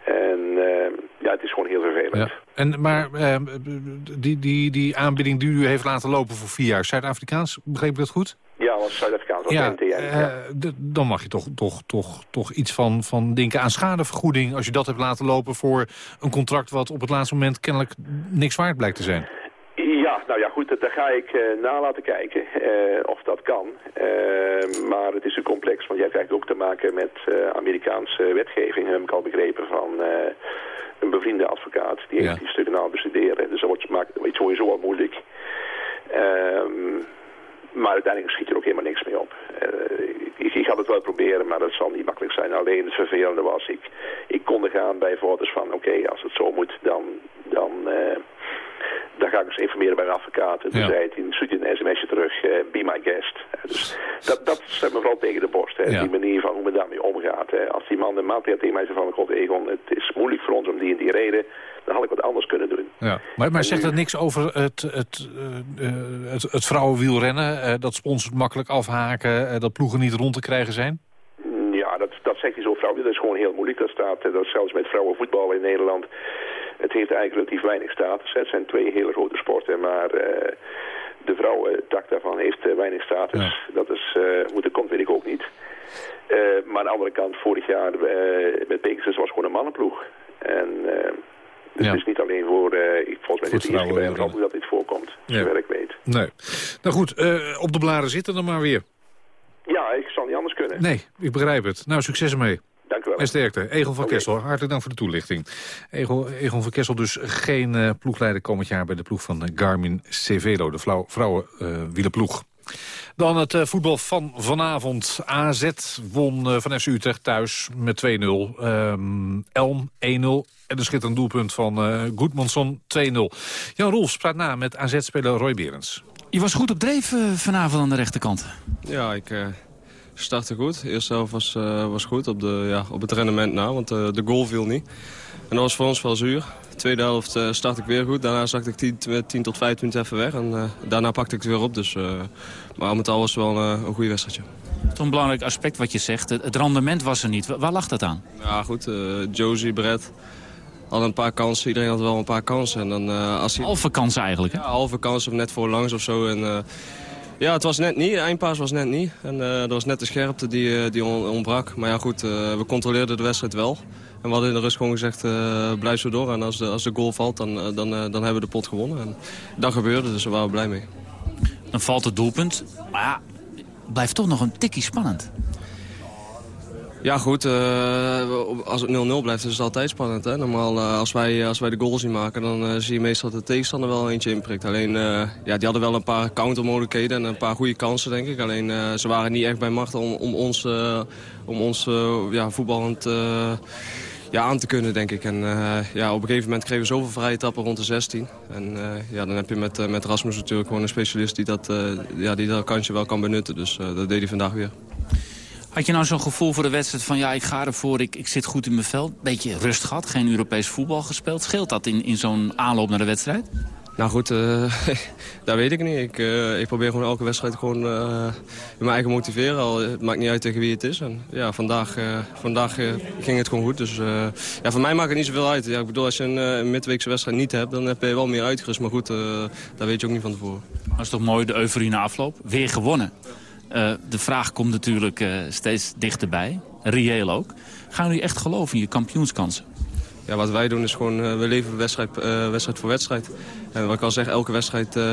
En eh, ja, het is gewoon heel vervelend. ja. En, maar eh, die, die, die aanbieding die u heeft laten lopen voor vier jaar, Zuid-Afrikaans, begreep ik dat goed? Ja, als Zuid-Afrikaans was Ja, NTN. eh, ja. dan mag je toch, toch, toch, toch iets van, van denken aan schadevergoeding... als je dat hebt laten lopen voor een contract... wat op het laatste moment kennelijk niks waard blijkt te zijn. Ja, nou ja, goed, daar ga ik eh, na laten kijken eh, of dat kan. Eh, maar het is een complex, want jij krijgt ook te maken met Amerikaanse wetgeving, heb ik al begrepen, van een bevriende advocaat. Die heeft die stukken nou bestuderen, dus dat wordt, maakt het sowieso al moeilijk. Ehm, maar uiteindelijk schiet er ook helemaal niks mee op. Eh, ik, ik ga het wel proberen, maar dat zal niet makkelijk zijn. Alleen het vervelende was, ik, ik kon er gaan bij foto's van, oké, als het zo moet, dan, dan, eh, dan ga ik eens informeren bij een advocaat. En toen Ja. zei hij, stuurt hij een sms'je terug, eh, be my guest. Dus dat, dat zet me vooral tegen de borst, hè, Ja. die manier van hoe men daarmee omgaat. Hè. Als die man een maand tegen mij zei van, god Egon, het is moeilijk voor ons om die en die reden, dan had ik wat anders kunnen doen. Ja. Maar, maar zegt dat niks over het, het, eh, het, het vrouwenwielrennen? eh, dat sponsors makkelijk afhaken, dat ploegen niet rond te krijgen zijn? Ja, dat, dat zegt hij zo vrouw. Dat is gewoon heel moeilijk. Dat staat dat zelfs met vrouwenvoetbal in Nederland. Het heeft eigenlijk relatief weinig status. Het zijn twee hele grote sporten, maar de vrouwentak daarvan heeft weinig status. Dat is, hoe dat komt weet ik ook niet. Maar aan de andere kant, vorig jaar met Pegasus was gewoon een mannenploeg. En dus Ja. het is niet alleen voor, eh, ik, volgens mij Voor is het bij een vrouwenwielrennen. vrouw dat dit voorkomt. Ja. Zover ik weet. Nee. Nou goed, eh, op de blaren zitten dan maar weer. Ja, ik zal niet anders kunnen. Nee, ik begrijp het. Nou, succes ermee. Dank u wel. En sterkte. Egon van. Kessel, hartelijk dank voor de toelichting. Egon, Egon van Kessel dus geen eh, ploegleider komend jaar... bij de ploeg van Garmin Cevelo, de vrouw- vrouwenwielerploeg. Dan het eh, voetbal van vanavond. AZ won eh, van FC Utrecht thuis met 2-0. Ehm, Elm 1-0. En een schitterend doelpunt van eh Goedmanson 2-0. Jan Rolfs praat na met AZ-speler Roy Berends. Je was goed op dreef vanavond aan de rechterkant. Ja, ik eh, startte goed. De eerste helft was, eh, was goed op, de, ja, op het rendement na, want eh, de goal viel niet. En dat was voor ons wel zuur. De tweede helft eh start ik weer goed. Daarna zakte ik 10, 10 tot 5 minuten even weg. En eh, daarna pakte ik het weer op. Dus, eh, maar al met al was het wel een, een goede wedstrijdje. Toch een belangrijk aspect wat je zegt. Het, het rendement was er niet. Wa- Waar lag dat aan? Ja, goed. Josie, Brett hadden een paar kansen. Iedereen had wel een paar kansen. En dan, als. Halve kansen eigenlijk, hè? Ja, halve kansen of net voor langs of zo. En, ja, het was net niet. De eindpaas was net niet. En eh dat was net de scherpte die, die on- ontbrak. Maar ja, goed, we controleerden de wedstrijd wel. En we hadden in de rust gewoon gezegd, eh, blijf zo door. En als de, als de goal valt, dan, eh, dan, eh, dan hebben we de pot gewonnen. En dat gebeurde, dus daar waren we blij mee. Dan valt het doelpunt. Maar ja, het blijft toch nog een tikkie spannend. Ja goed, als het 0-0 blijft is het altijd spannend. Hè? Normaal als, wij, als wij de goal zien maken dan zie je meestal dat de tegenstander wel eentje inprikt. Alleen ja, die hadden wel een paar countermogelijkheden en een paar goede kansen denk ik. Alleen ze waren niet echt bij macht om, om ons, om ons ja, voetballend ja, aan te kunnen denk ik. En eh, ja, op een gegeven moment kregen we zoveel vrije tappen rond de 16. En eh, ja, dan heb je met, eh, met Rasmus natuurlijk gewoon een specialist die dat, ja, die dat kansje wel kan benutten. Dus dat deed hij vandaag weer. Had je nou zo'n gevoel voor de wedstrijd van... ja, ik ga ervoor, ik, ik zit goed in mijn veld. Beetje rust gehad, geen Europees voetbal gespeeld. Scheelt dat in, in zo'n aanloop naar de wedstrijd? Nou goed, eh, dat weet ik niet. Ik, eh, ik probeer gewoon elke wedstrijd gewoon uh, mijn eigen motiveren. Al, het maakt niet uit tegen wie het is. En ja, vandaag, uh, vandaag uh, ging het gewoon goed. Dus ja, voor mij maakt het niet zoveel uit. Ja, ik bedoel, als je een, een midweekse wedstrijd niet hebt, dan heb je wel meer uitgerust. Maar goed, dat weet je ook niet van tevoren. Dat is toch mooi, de euforie na afloop. Weer gewonnen. de vraag komt natuurlijk steeds dichterbij. Reëel ook. Gaan jullie echt geloven in je kampioenskansen? Ja, wat wij doen is gewoon, uh, we leven wedstrijd, uh, wedstrijd voor wedstrijd. En wat ik al zeg, elke wedstrijd uh,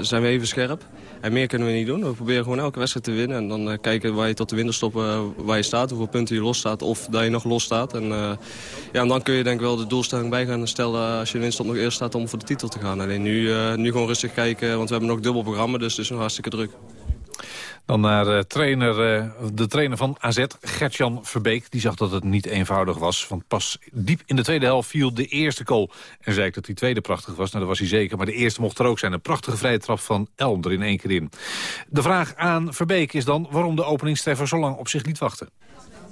zijn we even scherp. En meer kunnen we niet doen. We proberen gewoon elke wedstrijd te winnen. En dan kijken waar je tot de winterstop waar je staat. Hoeveel punten je los staat of dat je nog los staat. En, ja, en dan kun je denk ik wel de doelstelling bij gaan stellen als je de winterstop nog eerst staat om voor de titel te gaan. Alleen nu, nu gewoon rustig kijken, want we hebben nog dubbel programma. Dus het is nog hartstikke druk. Dan naar eh, trainer, eh, de trainer van AZ, Gertjan Verbeek. Die zag dat het niet eenvoudig was. Want pas diep in de tweede helft viel de eerste goal. En zei ik dat die tweede prachtig was. Nou, dat was hij zeker. Maar de eerste mocht er ook zijn. Een prachtige vrije trap van Elm er in één keer in. De vraag aan Verbeek is dan waarom de openingstreffer zo lang op zich liet wachten.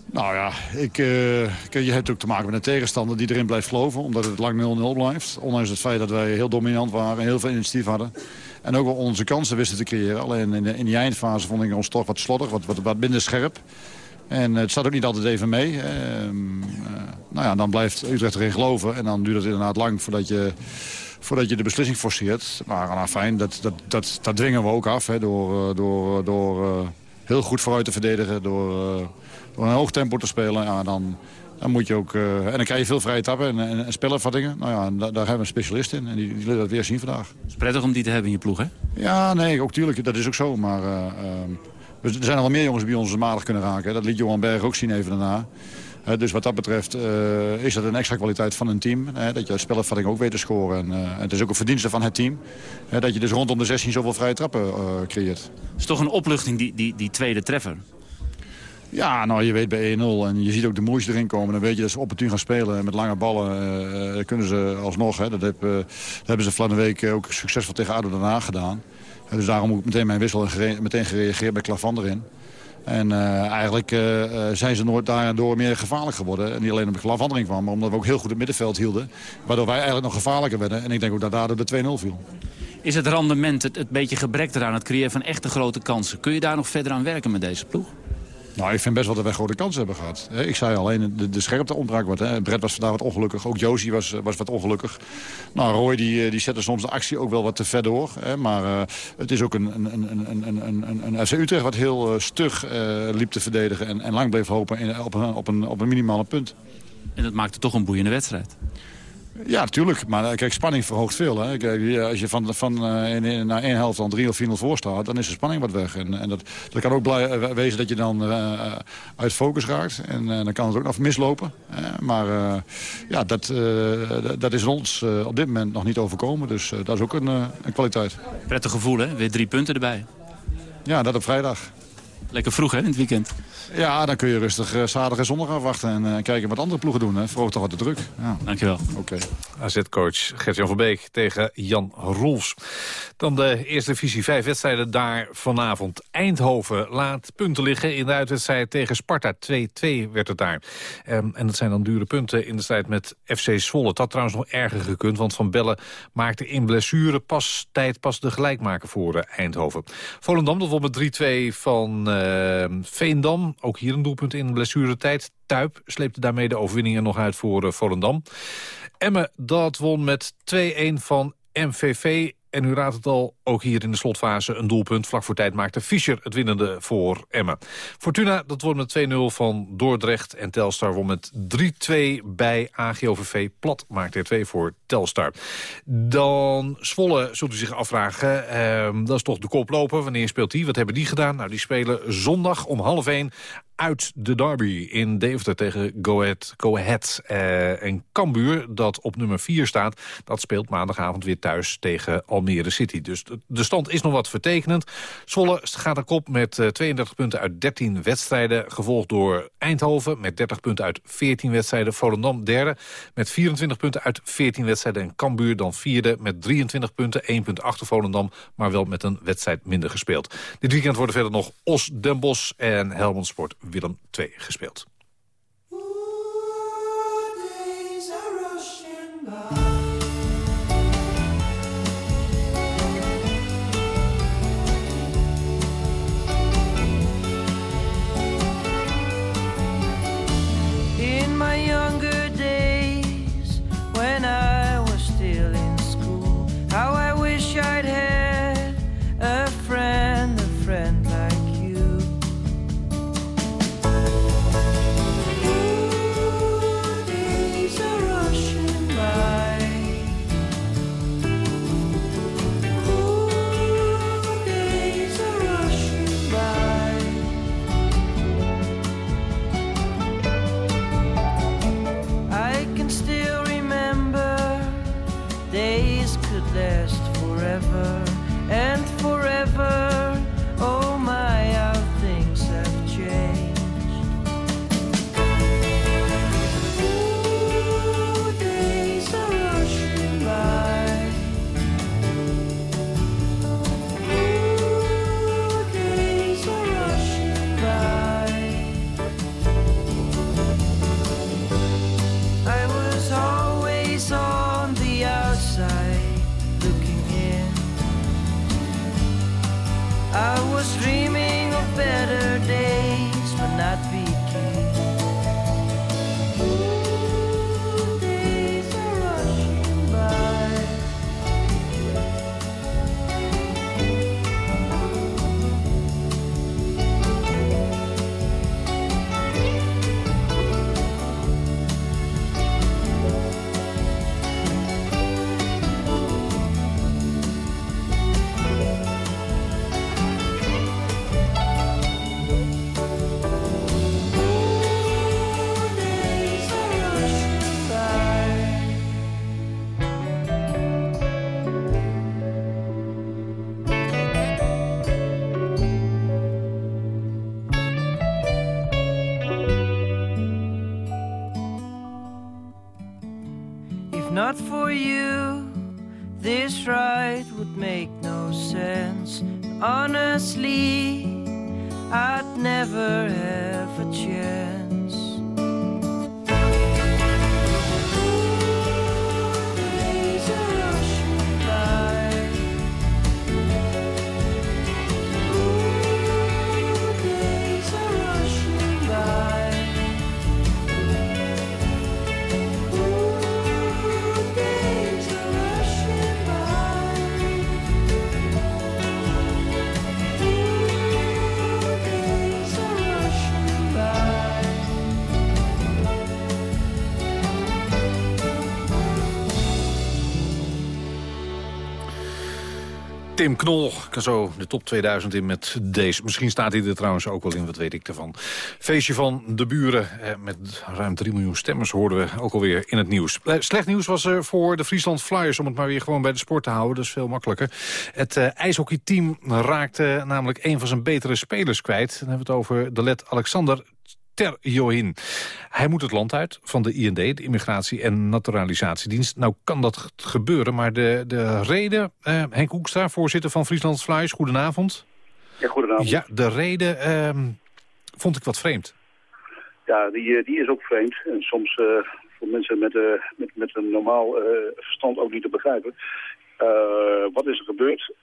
Nou ja, ik, kijk, je hebt ook te maken met een tegenstander die erin blijft geloven. Omdat het lang 0-0 blijft. Ondanks het feit dat wij heel dominant waren, heel veel initiatief hadden. En ook wel onze kansen wisten te creëren. Alleen in, in die eindfase vond ik ons toch wat slordig, wat, wat, wat minder scherp. En het staat ook niet altijd even mee. Ehm, eh, nou ja, dan blijft Utrecht erin geloven. En dan duurt het inderdaad lang voordat je, voordat je de beslissing forceert. Maar nou, fijn, dat, dat, dat, dat dwingen we ook af. Hè, door eh, door, door eh, heel goed vooruit te verdedigen. Door, eh, door een hoog tempo te spelen. Ja, dan, dan moet je ook... eh, en dan krijg je veel vrije tappen en, en, en spelervattingen. Nou ja, en daar hebben we een specialist in. En die, die liet dat weer zien vandaag. Het is prettig om die te hebben in je ploeg, hè? Ja, nee, ook tuurlijk. Dat is ook zo. Maar eh, ehm, er zijn nog wel meer jongens die bij ons malig kunnen raken. hè. Dat liet Johan Berg ook zien even daarna. Dus wat dat betreft eh, is dat een extra kwaliteit van een team. Hè, dat je spelervatting ook weet te scoren. En, het is ook een verdienste van het team. Hè, dat je dus rondom de 16 zoveel vrije trappen creëert. Het is toch een opluchting, die, die, die tweede treffer. Ja, nou, je weet bij 1-0 en je ziet ook de moeite erin komen. Dan weet je dat ze opportun gaan spelen. En met lange ballen eh, kunnen ze alsnog. Hè, dat, eh, hebben ze van de week ook succesvol tegen ADO daarna gedaan. Dus daarom ook meteen mijn wissel meteen gereageerd bij Clavan erin. En eigenlijk zijn ze nooit daardoor meer gevaarlijk geworden. En niet alleen omdat Clavan kwam, maar omdat we ook heel goed het middenveld hielden. Waardoor wij eigenlijk nog gevaarlijker werden. En ik denk ook dat daardoor de 2-0 viel. Is het rendement, het, het beetje gebrek eraan, het creëren van echte grote kansen... kun je daar nog verder aan werken met deze ploeg? Nou, ik vind best wel dat wij grote kansen hebben gehad. Ik zei alleen, de, de scherpte ontbrak wat. Hè. Brett was vandaag wat ongelukkig. Ook Josie was, was wat ongelukkig. Nou, Roy die, eh, die zette soms de actie ook wel wat te ver door. Hè. Maar eh, het is ook een, een, een, een, een, een, FC Utrecht wat heel eh, stug eh, liep te verdedigen. En, en lang bleef hopen op, een, op, een, op een minimale punt. En dat maakt het toch een boeiende wedstrijd. Ja, natuurlijk. Maar eh, kijk, spanning verhoogt veel. Hè. Kijk, als je van, van eh, in, in- na één helft dan 3 of 4-0 voor staat, dan is de spanning wat weg. En, en dat, dat kan ook blij, eh, wezen dat je dan uit focus raakt. En dan kan het ook nog mislopen. Eh, maar ja, dat, dat- is ons op dit moment nog niet overkomen. Dus dat is ook een, een kwaliteit. Prettig gevoel, hè? Weer drie punten erbij. Ja, dat op vrijdag. Lekker vroeg, hè, in het weekend. Ja, dan kun je rustig eh, zaterdag en zondag afwachten en eh, kijken wat andere ploegen doen. Hè. Toch wat de druk. Ja. Dankjewel. Oké. AZ-coach Gert-Jan Verbeek tegen Jan Rolfs. Dan de eerste divisie, vijf wedstrijden daar vanavond. Eindhoven laat punten liggen in de uitwedstrijd tegen Sparta. 2-2 werd het daar. Ehm, en dat zijn dan dure punten in de strijd met FC Zwolle. Het had trouwens nog erger gekund, want Van Bellen maakte in blessure pas tijd pas de gelijkmaker voor eh, Eindhoven. Volendam, dat won met 3-2 van eh, Veendam. Ook hier een doelpunt in blessuretijd. Tuip sleepte daarmee de overwinning er nog uit voor eh, Volendam. Emmen, dat won met 2-1 van MVV. En u raadt het al, ook hier in de slotfase een doelpunt. Vlak voor tijd maakte Fischer het winnende voor Emmen. Fortuna, dat won met 2-0 van Dordrecht. En Telstar won met 3-2 bij AGOVV. Plat maakte er 2 voor Telstar. Dan Zwolle, zult u zich afvragen. ehm, dat is toch de koploper. Wanneer speelt die? Wat hebben die gedaan? Nou, die spelen zondag om half 1 uit de derby in Deventer tegen Go Ahead. Eh, en Cambuur, dat op nummer 4 staat, dat speelt maandagavond weer thuis tegen Almere City. Dus de- stand is nog wat vertekenend. Zwolle gaat er kop met eh, 32 punten uit 13 wedstrijden, gevolgd door Eindhoven met 30 punten uit 14 wedstrijden. Volendam derde met 24 punten uit 14 wedstrijden. En Cambuur dan vierde met 23 punten, 1 punt achter Volendam, maar wel met een wedstrijd minder gespeeld. Dit weekend worden verder nog Os Den Bosch en Helmond Sport Willem II gespeeld. My you, Tim Knol zo de top 2000 in met deze. Misschien staat hij er trouwens ook wel in, wat weet ik ervan. Feestje van de buren eh, met ruim 3 miljoen stemmers hoorden we ook alweer in het nieuws. Eh, slecht nieuws was er voor de Friesland Flyers, om het maar weer gewoon bij de sport te houden. Dat is veel makkelijker. Het eh, ijshockeyteam raakte namelijk een van zijn betere spelers kwijt. Dan hebben we het over de led Alexander Ter Johin. Hij moet het land uit van de IND, de Immigratie- en Naturalisatiedienst. Nou kan dat gebeuren, maar de, de reden... eh, Henk Hoekstra, voorzitter van Friesland Flyers, goedenavond. Ja, goedenavond. Ja, de reden ehm, vond ik wat vreemd. Ja, die, eh, die is ook vreemd. En soms eh, voor mensen met, met, met een normaal verstand ook niet te begrijpen. Wat is er gebeurd?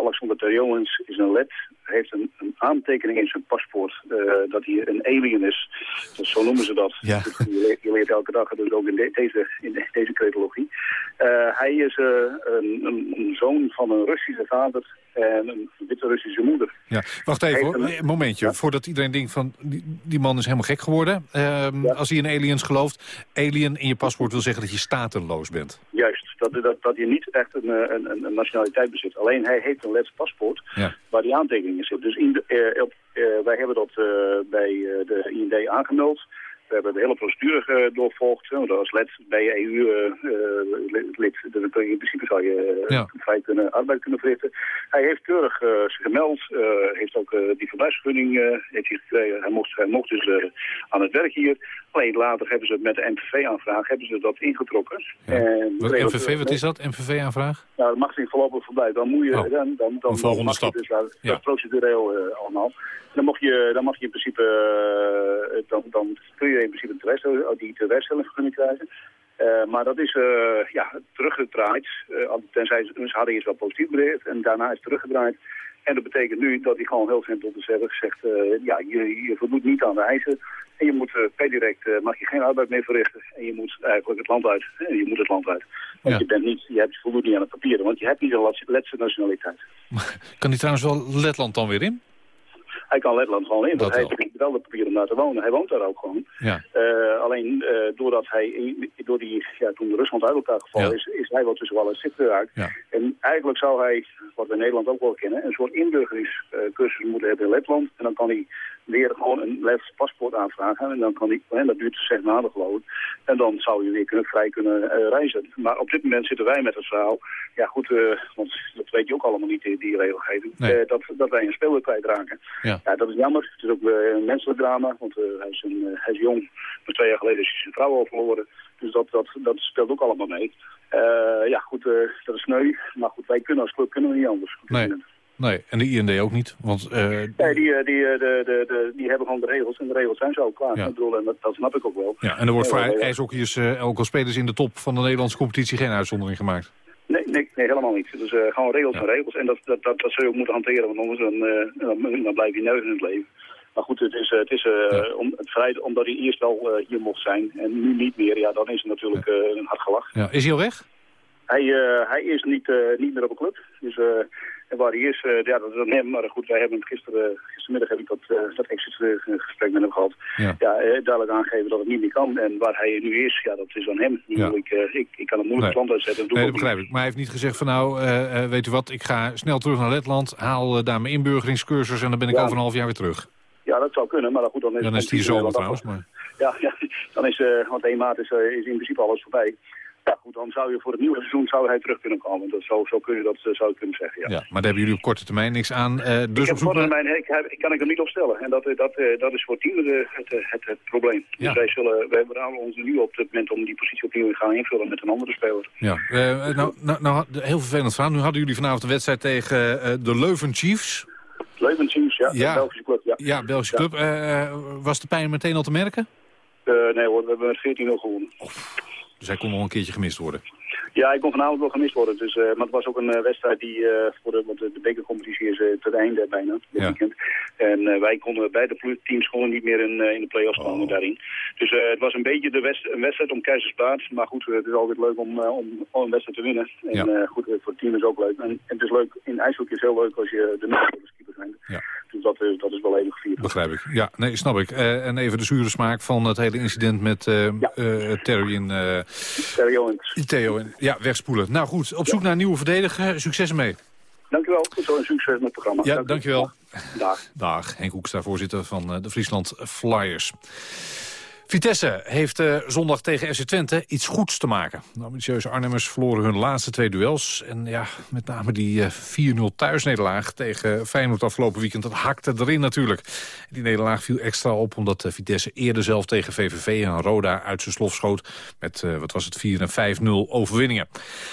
Alexander Terjoens is een lid, heeft een, een aantekening in zijn paspoort eh, dat hij een alien is. Dus zo noemen ze dat. Ja. Dus je, leert, je leert elke dag, dus ook in de- deze, in de- deze cretologie. Eh, hij is eh, een, een, een zoon van een Russische vader en een witte Russische moeder. Ja, wacht even hoor. Een momentje, voordat iedereen denkt van... die, die man is helemaal gek geworden. Ehm, Als hij in aliens gelooft. Alien in je paspoort wil zeggen dat je stateloos bent. Juist, dat, dat, dat hij niet echt een, een, een, een nationaliteit bezit. Alleen hij heeft een Lets paspoort Ja. waar die aantekeningen Dus in eh, eh, wij hebben dat eh, bij de IND aangemeld. We hebben de hele procedure eh, doorvolgd. Als lid bij je EU eh, eh, dan je in principe zou je Ja. vrij kunnen, arbeid kunnen verrichten. Hij heeft keurig zich gemeld, heeft ook die verblijfsvergunning heeft hij gekregen. Hij mocht, hij mocht dus aan het werk hier. Alleen later hebben ze met de MVV-aanvraag hebben ze dat ingetrokken. En Wat, regels- MVV, wat is dat? MVV-aanvraag? nou, dat mag geen voorlopig verblijf. Dan moet je, Oh. dan, dan, dan, Een volgende mag stap. Je dus, dat Ja. procedureel allemaal. Dan mag je, dan mag je in principe, dan, dan kun je in principe een terechtstelling, die terechtstellingsvergunning krijgen. Eh, maar dat is eh, ja, teruggedraaid, eh, tenzij ze hadden eerst wel positief bereid en daarna is het teruggedraaid. En dat betekent nu dat hij gewoon heel simpel dus hebben gezegd, eh, ja, je, je voldoet niet aan de eisen. En je moet eh, per direct, eh, mag je geen arbeid meer verrichten. En je moet eigenlijk het land uit. Eh, je moet het land uit. Want Ja. je bent niet, je hebt, je voldoet niet aan het papieren, want je hebt niet een Letse- Letse nationaliteit. Kan die trouwens wel Letland dan weer in? Hij kan Letland gewoon in, want hij heeft wel de papieren om daar te wonen. Hij woont daar ook gewoon. Ja. Eh, alleen eh, doordat hij, in- door die, ja, toen Rusland uit elkaar gevallen Ja. is, is hij wel tussen wel een zit geraakt. Ja. En eigenlijk zou hij, wat we in Nederland ook wel kennen, een soort inburgeringscursus moeten hebben in Letland. En dan kan hij weer gewoon een Lets paspoort aanvragen. En dan kan hij, en dat duurt zes maanden geloof ik. En dan zou je weer kunnen, vrij kunnen eh, reizen. Maar op dit moment zitten wij met het verhaal. Ja goed, eh, want dat weet je ook allemaal niet, die, die regelgeving. Nee. eh, dat, dat wij een speler kwijtraken. Ja. Ja, dat is jammer. Het is ook een menselijk drama, want hij, is een, hij is jong. Maar twee jaar geleden is hij zijn vrouw al verloren. Dus dat, dat, dat speelt ook allemaal mee. Ja, goed, dat is sneu. Maar goed, wij kunnen als club kunnen we niet anders. Nee. Nee, en de IND ook niet. Want eh, Nee, die, eh, die, eh, de, de, de, die hebben gewoon de regels. En de regels zijn zo klaar. Ja. Ik bedoel, en dat, dat snap ik ook wel. ja, en er wordt voor nee, ijshockeyers, ook al spelers in de top van de Nederlandse competitie, geen uitzondering gemaakt. Nee, nee, nee, helemaal niet. Dus gewoon regels en regels. En dat, dat, dat, dat zul je ook moeten hanteren, want anders dan, eh, dan, dan blijf je neus in het leven. Maar goed, het is, het is om, het feit, omdat hij eerst wel hier mocht zijn en nu niet meer, ja, dan is het natuurlijk een hard gelach. Ja. Is hij al weg? Hij, hij is niet, niet meer op een club. Dus en waar hij is, eh, ja, dat is aan hem. Maar goed, wij hebben gisteren, gistermiddag heb ik dat, eh, dat exit eh, gesprek met hem gehad. Ja. Ja, eh, duidelijk aangegeven dat het niet meer kan. En waar hij nu is, ja, dat is aan hem. Ik bedoel, Ik, ik, ik kan hem moeilijk Nee. het land uitzetten. Dat Nee, dat begrijp ik. Maar hij heeft niet gezegd van nou, weet u wat, ik ga snel terug naar Letland, haal daar mijn inburgeringscursus en dan ben ik Ja. over een half jaar weer terug. Ja, dat zou kunnen, maar goed, dan is Dan is het hier zomer trouwens. Maar... Ja, ja, dan is, want 1 maart is, is in principe alles voorbij. Ja, goed, dan zou je voor het nieuwe seizoen zou hij terug kunnen komen. Dat zou, zo kun je dat eh, zou je kunnen zeggen, ja. Ja, maar daar hebben jullie op korte termijn niks aan. Ik dus heb op zoek voor naar... mijn ik, ik kan ik hem niet opstellen. En dat, eh, dat, dat is voor het team de, het, het, het probleem. Ja. Dus wij zullen, wij beraden ons nu op het moment om die positie opnieuw te gaan invullen met een andere speler. Ja, nou, nou, nou, heel vervelend verhaal. Nu hadden jullie vanavond een wedstrijd tegen de Leuven Chiefs. Leuven Chiefs, ja, Ja. de Belgische club, ja. Ja, Belgische club. Was de pijn meteen al te merken? Nee hoor, we hebben met 14-0 gewonnen. Dus hij kon nog een keertje gemist worden. Ja, ik kon vanavond wel gemist worden. Dus, eh, maar het was ook een eh, wedstrijd die eh, voor de, want de, bekercompetitie is uh, ten einde bijna, dit Ja. weekend. En uh, wij konden, beide teams konden niet meer in, uh, in de play-offs komen Oh. daarin. Dus uh, het was een beetje de west, een wedstrijd om Keizersbaard. Maar goed, het is altijd leuk om, uh, om, om een wedstrijd te winnen. En Ja. goed, voor het team is ook leuk. En, het is leuk, in ijshockey is heel leuk als je de keeper bent. Ja. Dus dat, is dat is wel even gevierd. Begrijp ik. Ja, nee, snap ik. En even de zure smaak van het hele incident met Terry en... Theo en... Theo en... Ja, wegspoelen. Nou goed, op zoek naar een nieuwe verdediger. Succes ermee. Dankjewel, goed zo en succes met het programma. Ja, dankjewel. Dag. Dag, Henk Hoekstra, voorzitter van eh, de Friesland Flyers. Vitesse heeft eh, zondag tegen FC Twente iets goeds te maken. De ambitieuze Arnhemmers verloren hun laatste twee duels. En ja, met name die eh, 4-0 thuisnederlaag tegen Feyenoord afgelopen weekend... dat hakte erin natuurlijk. Die nederlaag viel extra op omdat eh, Vitesse eerder zelf tegen VVV en Roda uit zijn slof schoot... met, eh, wat was het, 4 en 5-0 overwinningen.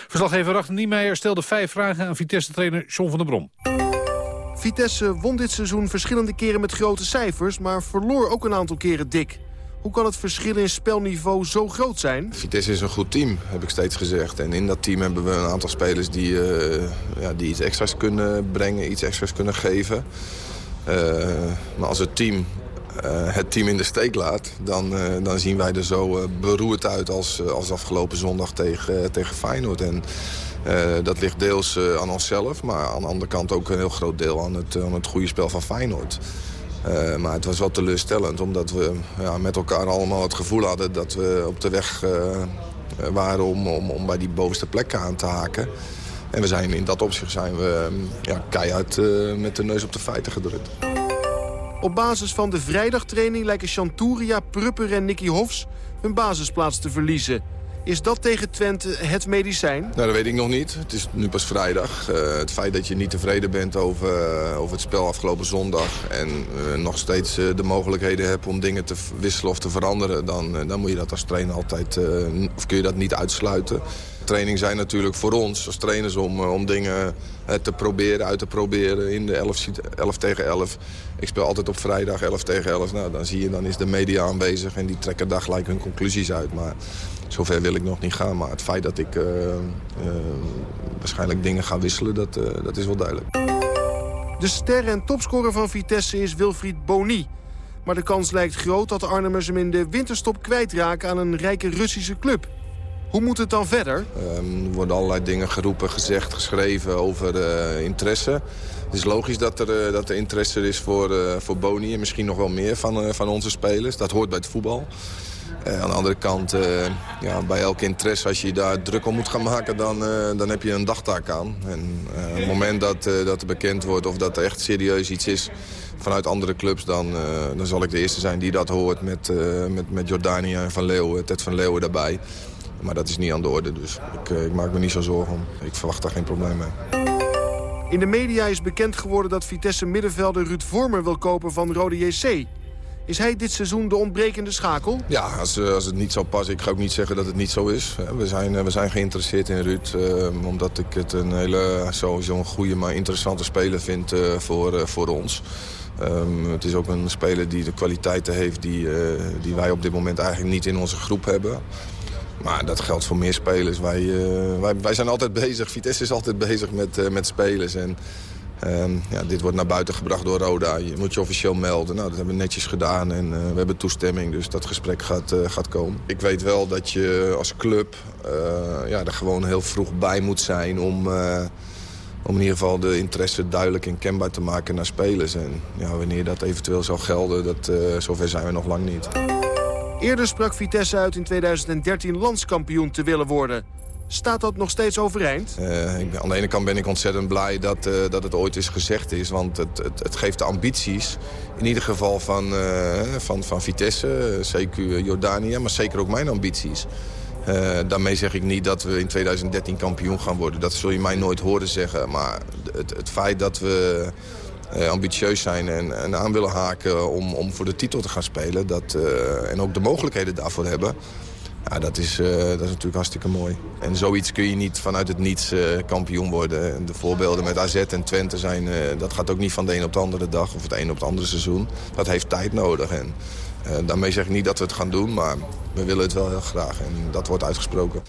Verslaggever Rachter Niemeyer stelde vijf vragen aan Vitesse-trainer John van der Brom. Vitesse won dit seizoen verschillende keren met grote cijfers... maar verloor ook een aantal keren dik. Hoe kan het verschil in spelniveau zo groot zijn? Vitesse is een goed team, heb ik steeds gezegd. En in dat team hebben we een aantal spelers die, uh, ja, die iets extra's kunnen brengen, iets extra's kunnen geven. Uh, maar als het team uh, het team in de steek laat, dan, dan zien wij er zo beroerd uit als, als afgelopen zondag tegen, tegen Feyenoord. En, dat ligt deels aan onszelf, maar aan de andere kant ook een heel groot deel aan het, aan het goede spel van Feyenoord. Uh, maar het was wel teleurstellend, omdat we ja, met elkaar allemaal het gevoel hadden... dat we op de weg uh, waren om, om, om bij die bovenste plekken aan te haken. En we zijn, in dat opzicht zijn we ja, keihard met de neus op de feiten gedrukt. Op basis van de vrijdagtraining lijken Chanturia, Prupper en Nicky Hofs... hun basisplaats te verliezen. Is dat tegen Twente het medicijn? Nou, dat weet ik nog niet. Het is nu pas vrijdag. Uh, het feit dat je niet tevreden bent over, uh, over het spel afgelopen zondag... en uh, nog steeds de mogelijkheden hebt om dingen te wisselen of te veranderen... dan, dan moet je dat als trainer altijd... of kun je dat niet uitsluiten. Training zijn natuurlijk voor ons als trainers om, om dingen te proberen, uit te proberen in de 11, 11 tegen 11. Ik speel altijd op vrijdag 11 tegen 11. Nou, dan zie je, dan is de media aanwezig en die trekken daar gelijk hun conclusies uit. Maar zover wil ik nog niet gaan. Maar het feit dat ik uh, uh, waarschijnlijk dingen ga wisselen, dat, uh, dat is wel duidelijk. De ster en topscorer van Vitesse is Wilfried Boni. Maar de kans lijkt groot dat de Arnhemmers hem in de winterstop kwijtraken aan een rijke Russische club. Hoe moet het dan verder? Um, er worden allerlei dingen geroepen, gezegd, geschreven over uh, interesse. Het is logisch dat er, uh, dat er interesse is voor, uh, voor Boni en misschien nog wel meer van, van onze spelers. Dat hoort bij het voetbal. Uh, aan de andere kant, uh, ja, bij elke interesse, als je daar druk om moet gaan maken, dan, uh, dan heb je een dagtaak aan. En op het moment dat, dat er bekend wordt of dat er echt serieus iets is vanuit andere clubs, dan, dan zal ik de eerste zijn die dat hoort met, met, met Jordania en Van Leeuwen, Ted van Leeuwen daarbij. Maar dat is niet aan de orde, dus ik, ik maak me niet zo zorgen om. Ik verwacht daar geen probleem mee. In de media is bekend geworden dat Vitesse middenvelder Ruud Vormer wil kopen van Rode JC. Is hij dit seizoen de ontbrekende schakel? Ja, als, als het niet zou passen, ik ga ook niet zeggen dat het niet zo is. We zijn, we zijn geïnteresseerd in Ruud, uh, omdat ik het een hele, sowieso een goede, maar interessante speler vind uh, voor, uh, voor ons. Um, het is ook een speler die de kwaliteiten heeft die, die wij op dit moment eigenlijk niet in onze groep hebben. Maar dat geldt voor meer spelers. Wij, wij, wij zijn altijd bezig. Vitesse is altijd bezig met, met spelers. En um, ja, dit wordt naar buiten gebracht door Roda. Je moet je officieel melden. Nou, dat hebben we netjes gedaan. En uh, we hebben toestemming. Dus dat gesprek gaat, gaat komen. Ik weet wel dat je als club ja, er gewoon heel vroeg bij moet zijn... om, om in ieder geval de interesse duidelijk en kenbaar te maken naar spelers. En ja, wanneer dat eventueel zou gelden, dat, zover zijn we nog lang niet. Eerder sprak Vitesse uit in 2013 landskampioen te willen worden. Staat dat nog steeds overeind? Uh, ik ben, aan de ene kant ben ik ontzettend blij dat, uh, dat het ooit eens gezegd is. Want het, het, het geeft de ambities, in ieder geval van, uh, van, van Vitesse, CQ Jordania, maar zeker ook mijn ambities. Eh, daarmee zeg ik niet dat we in 2013 kampioen gaan worden. Dat zul je mij nooit horen zeggen. Maar het, het feit dat we eh, ambitieus zijn en, en aan willen haken om, om voor de titel te gaan spelen... Dat, eh, en ook de mogelijkheden daarvoor hebben... Ja, dat is, eh, dat is natuurlijk hartstikke mooi. En zoiets kun je niet vanuit het niets eh, kampioen worden. En De voorbeelden met AZ en Twente zijn... eh, dat gaat ook niet van de een op de andere dag of het een op het andere seizoen. Dat heeft tijd nodig. En daarmee zeg ik niet dat we het gaan doen, maar we willen het wel heel graag. En dat wordt uitgesproken.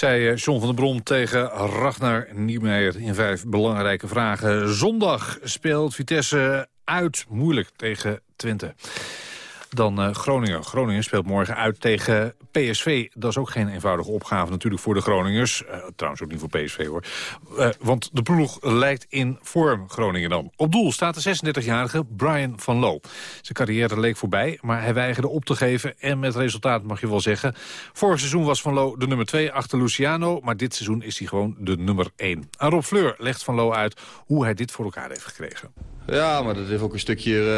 Eh, John van der Brom tegen Ragnar Niemeyer in vijf belangrijke vragen. Zondag speelt Vitesse uit moeilijk tegen Twente. Dan eh, Groningen. Groningen speelt morgen uit tegen PSV. Dat is ook geen eenvoudige opgave natuurlijk voor de Groningers. Eh, trouwens ook niet voor PSV hoor. Eh, want de ploeg lijkt in vorm Groningen dan. Op doel staat de 36-jarige Brian van Loo. Zijn carrière leek voorbij, maar hij weigerde op te geven. En met resultaat mag je wel zeggen. Vorig seizoen was Van Loo de nummer 2 achter Luciano. Maar dit seizoen is hij gewoon de nummer 1. En Rob Fleur legt Van Loo uit hoe hij dit voor elkaar heeft gekregen. Ja, maar dat heeft ook een stukje,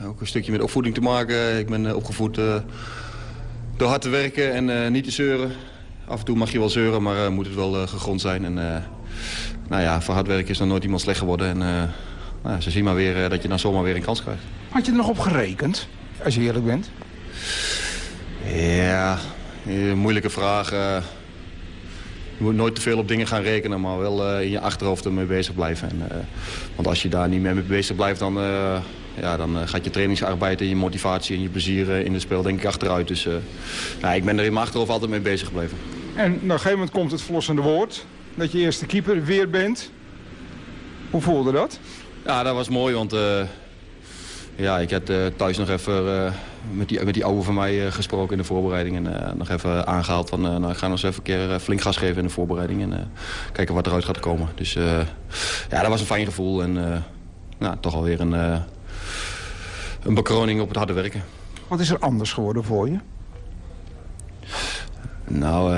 eh, ook een stukje met opvoeding te maken. Ik ben eh, opgevoed eh, door hard te werken en niet te zeuren. Af en toe mag je wel zeuren, maar moet het wel gegrond zijn. En, nou ja, voor hard werken is nog nooit iemand slecht geworden. En, nou, ja, ze zien maar weer dat je dan zomaar weer een kans krijgt. Had je er nog op gerekend, als je eerlijk bent? Ja, moeilijke vraag. Je moet nooit te veel op dingen gaan rekenen, maar wel eh, in je achterhoofd ermee bezig blijven. En, eh, want als je daar niet meer mee bezig blijft, dan, eh, ja, dan gaat je trainingsarbeid en je motivatie en je plezier in het spel denk ik achteruit. Dus nou, ik ben er in mijn achterhoofd altijd mee bezig gebleven. En op een gegeven moment komt het verlossende woord. Dat je eerste keeper weer bent. Hoe voelde dat? Ja, dat was mooi, want ja, ik had thuis nog even met, die, met die oude van mij eh, gesproken in de voorbereiding. En eh, nog even aangehaald van, eh, nou, ik ga nog eens even een keer flink gas geven in de voorbereiding. En kijken wat eruit gaat komen. Dus ja, dat was een fijn gevoel. En nou, toch alweer een, een bekroning op het harde werken. Wat is er anders geworden voor je? Nou,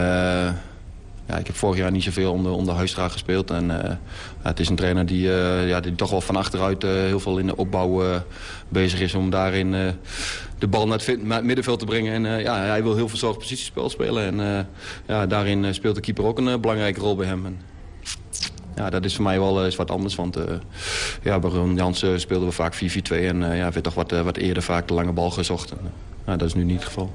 ja, ik heb vorig jaar niet zoveel onder, onder gespeeld. En, ja, het is een trainer die, ja, die toch wel van achteruit heel veel in de opbouw bezig is... om daarin de bal naar het, vi- naar het middenveld te brengen. En eh, ja, hij wil heel verzorgd positiespel spelen. En eh, ja, daarin eh, speelt de keeper ook een belangrijke rol bij hem. En, ja, dat is voor mij wel eens wat anders. Want ja, bij Ron Jansen speelden we vaak 4-4-2. En ja, werd toch wat, wat eerder vaak de lange bal gezocht. En, nou, dat is nu niet het geval.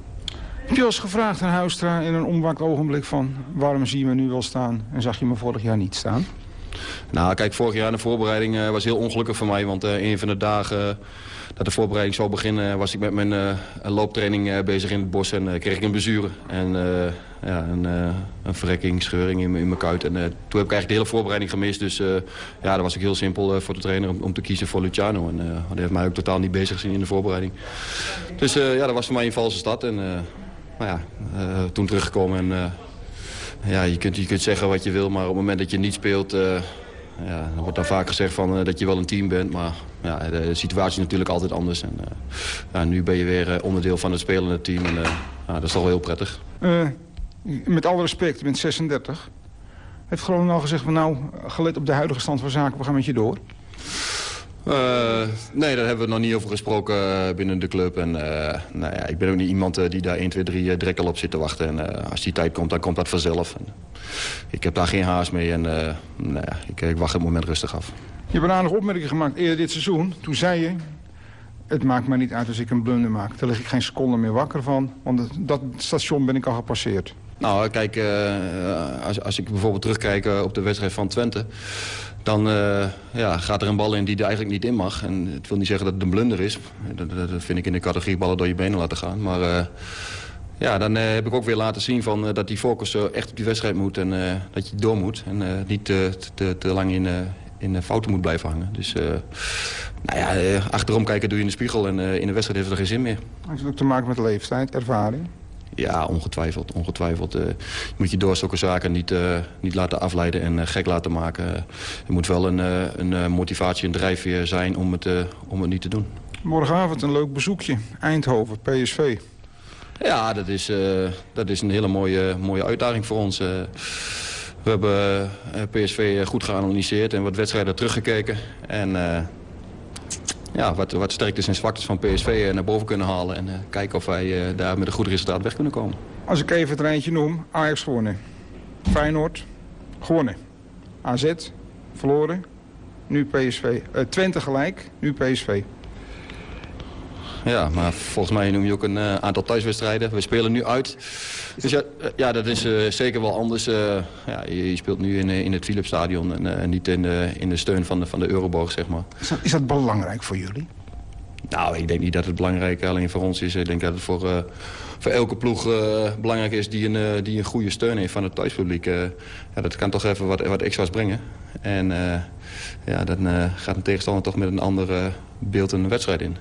Heb je eens gevraagd aan Huistra in een onwak ogenblik van... waarom zie je me nu wel staan en zag je me vorig jaar niet staan? Nou, kijk, vorig jaar de voorbereiding was heel ongelukkig voor mij. Want een van de dagen dat de voorbereiding zou beginnen... was ik met mijn eh, looptraining eh, bezig in het bos en eh, kreeg ik een blessure. En ja, een, een verrekking, scheuring in, in mijn kuit. En toen heb ik eigenlijk de hele voorbereiding gemist. Dus ja, dat was ik heel simpel voor de trainer om, om te kiezen voor Luciano. En die heeft mij ook totaal niet bezig gezien in de voorbereiding. Dus ja, dat was voor mij een valse stad. En nou ja, toen teruggekomen en... ja, je kunt, je kunt zeggen wat je wil, maar op het moment dat je niet speelt... ja, dan wordt dan vaak gezegd van, dat je wel een team bent. Maar ja, de, situatie is natuurlijk altijd anders. En, eh, ja, nu ben je weer eh, onderdeel van het spelende team. En, eh, ja, dat is toch wel heel prettig. Eh, met alle respect, je bent 36. Heeft Groningen al gezegd van nou, gelet op de huidige stand van zaken, we gaan met je door? Eh, nee, daar hebben we nog niet over gesproken binnen de club. En, eh, nou ja, ik ben ook niet iemand die daar 1, 2, 3 uh, direct al op zit te wachten. En, eh, als die tijd komt, dan komt dat vanzelf. En, ik heb daar geen haast mee en eh, nou ja, ik, ik wacht het moment rustig af. Je hebt een aardige opmerking gemaakt eerder dit seizoen. Toen zei je, het maakt mij niet uit als ik een blunder maak. Daar lig ik geen seconde meer wakker van, want dat station ben ik al gepasseerd. Nou, kijk, eh, als, als ik bijvoorbeeld terugkijk eh, op de wedstrijd van Twente... dan eh, ja, gaat er een bal in die er eigenlijk niet in mag. En het wil niet zeggen dat het een blunder is. Dat, dat, vind ik in de categorie ballen door je benen laten gaan. Maar eh, ja, dan eh, heb ik ook weer laten zien van, eh, dat die focus eh, echt op die wedstrijd moet... en eh, dat je door moet en eh, niet eh, te, te, te lang in, eh, in de fouten moet blijven hangen. Dus eh, nou ja, eh, achterom kijken doe je in de spiegel... en eh, in de wedstrijd heeft het er geen zin meer. Heeft het ook te maken met leeftijd, ervaring? Ja, ongetwijfeld. ongetwijfeld. Eh, je moet je door zulke zaken niet, eh, niet laten afleiden en eh, gek laten maken. Er moet wel een, eh, een eh, motivatie en drijfveer zijn om het, eh, om het niet te doen. Morgenavond een leuk bezoekje. Eindhoven, PSV. Ja, dat is, eh, dat is een hele mooie, mooie uitdaging voor ons. Eh, we hebben eh, PSV goed geanalyseerd en wat wedstrijden teruggekeken. En eh, ja, wat, wat sterktes en zwaktes van PSV naar boven kunnen halen. En kijken of wij daar met een goed resultaat weg kunnen komen. Als ik even het rijtje noem, Ajax gewonnen. Feyenoord gewonnen. AZ verloren. Nu PSV. Twente gelijk, nu PSV. Ja, maar volgens mij noem je ook een uh, aantal thuiswedstrijden. We spelen nu uit. Dus ja, uh, ja dat is uh, zeker wel anders. ja, je, je, speelt nu in, in het Philipsstadion en niet in de, in de steun van de, van de Euroborg, zeg maar. Is dat, is dat belangrijk voor jullie? Nou, ik denk niet dat het belangrijk alleen voor ons is. Ik denk dat het voor, voor elke ploeg belangrijk is die een, die een goede steun heeft van het thuispubliek. ja, dat kan toch even wat, wat extra's brengen. En ja, dan gaat een tegenstander toch met een ander beeld een wedstrijd in.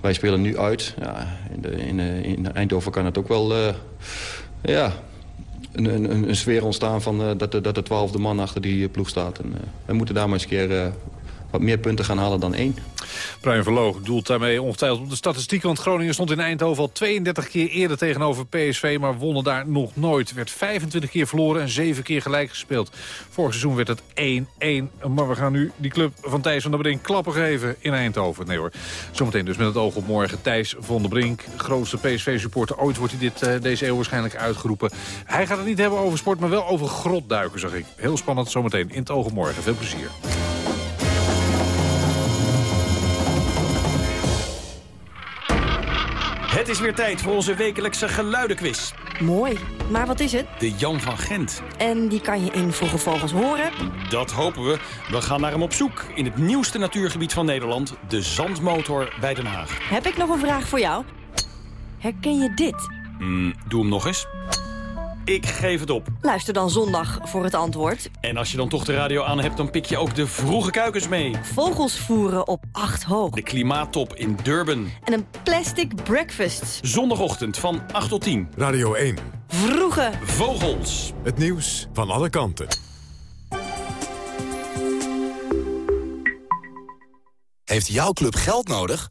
Wij spelen nu uit. Ja, in, de, in, in Eindhoven kan het ook wel ja, een, een, een, sfeer ontstaan van dat, de, dat de twaalfde man achter die ploeg staat. En, we moeten daar maar eens een keer wat meer punten gaan halen dan één. Brian Verloog doelt daarmee ongetwijfeld op de statistiek... want Groningen stond in Eindhoven al 32 keer eerder tegenover PSV... maar wonnen daar nog nooit. Werd 25 keer verloren en 7 keer gelijk gespeeld. Vorig seizoen werd het 1-1. Maar we gaan nu die club van Thijs van der Brink klappen geven in Eindhoven. Nee hoor, zometeen dus met het oog op morgen. Thijs van der Brink, grootste PSV-supporter. Ooit wordt hij dit, uh, deze eeuw waarschijnlijk uitgeroepen. Hij gaat het niet hebben over sport, maar wel over grotduiken, zag ik. Heel spannend zometeen in het oog op morgen. Veel plezier. Het is weer tijd voor onze wekelijkse geluidenquiz. Mooi. Maar wat is het? De Jan van Gent. En die kan je in Vroege Vogels horen? Dat hopen we. We gaan naar hem op zoek in het nieuwste natuurgebied van Nederland. De Zandmotor bij Den Haag. Heb ik nog een vraag voor jou. Herken je dit? Mm, doe hem nog eens. Ik geef het op. Luister dan zondag voor het antwoord. En als je dan toch de radio aan hebt, dan pik je ook de vroege kuikens mee. Vogels voeren op 8 hoog. De klimaattop in Durban. En een plastic breakfast. Zondagochtend van 8 tot 10. Radio 1. Vroege vogels. Het nieuws van alle kanten. Heeft jouw club geld nodig?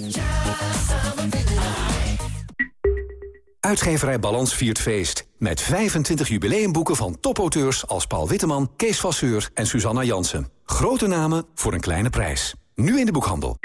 Uitgeverij Balans viert feest. Met 25 jubileumboeken van topauteurs als Paul Witteman, Kees Vasseur en Susanna Jansen. Grote namen voor een kleine prijs. Nu in de boekhandel.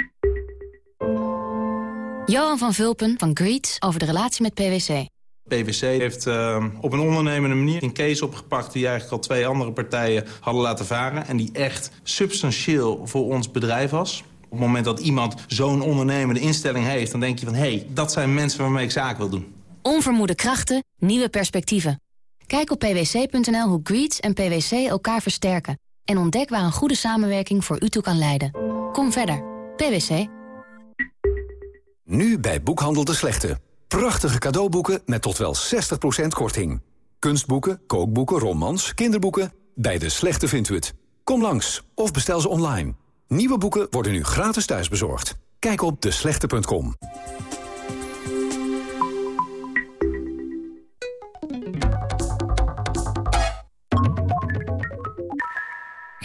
Johan van Vulpen van Greets over de relatie met PwC. PwC heeft uh, op een ondernemende manier een case opgepakt... die eigenlijk al twee andere partijen hadden laten varen... en die echt substantieel voor ons bedrijf was. Op het moment dat iemand zo'n ondernemende instelling heeft... dan denk je van, hé, hey, dat zijn mensen waarmee ik zaak wil doen. Onvermoede krachten, nieuwe perspectieven. Kijk op pwc.nl hoe Greets en PwC elkaar versterken. En ontdek waar een goede samenwerking voor u toe kan leiden. Kom verder. PwC. Nu bij Boekhandel de Slechte. Prachtige cadeauboeken met tot wel 60% korting. Kunstboeken, kookboeken, romans, kinderboeken. Bij de Slechte vindt u het. Kom langs of bestel ze online. Nieuwe boeken worden nu gratis thuisbezorgd. Kijk op deslechte.com.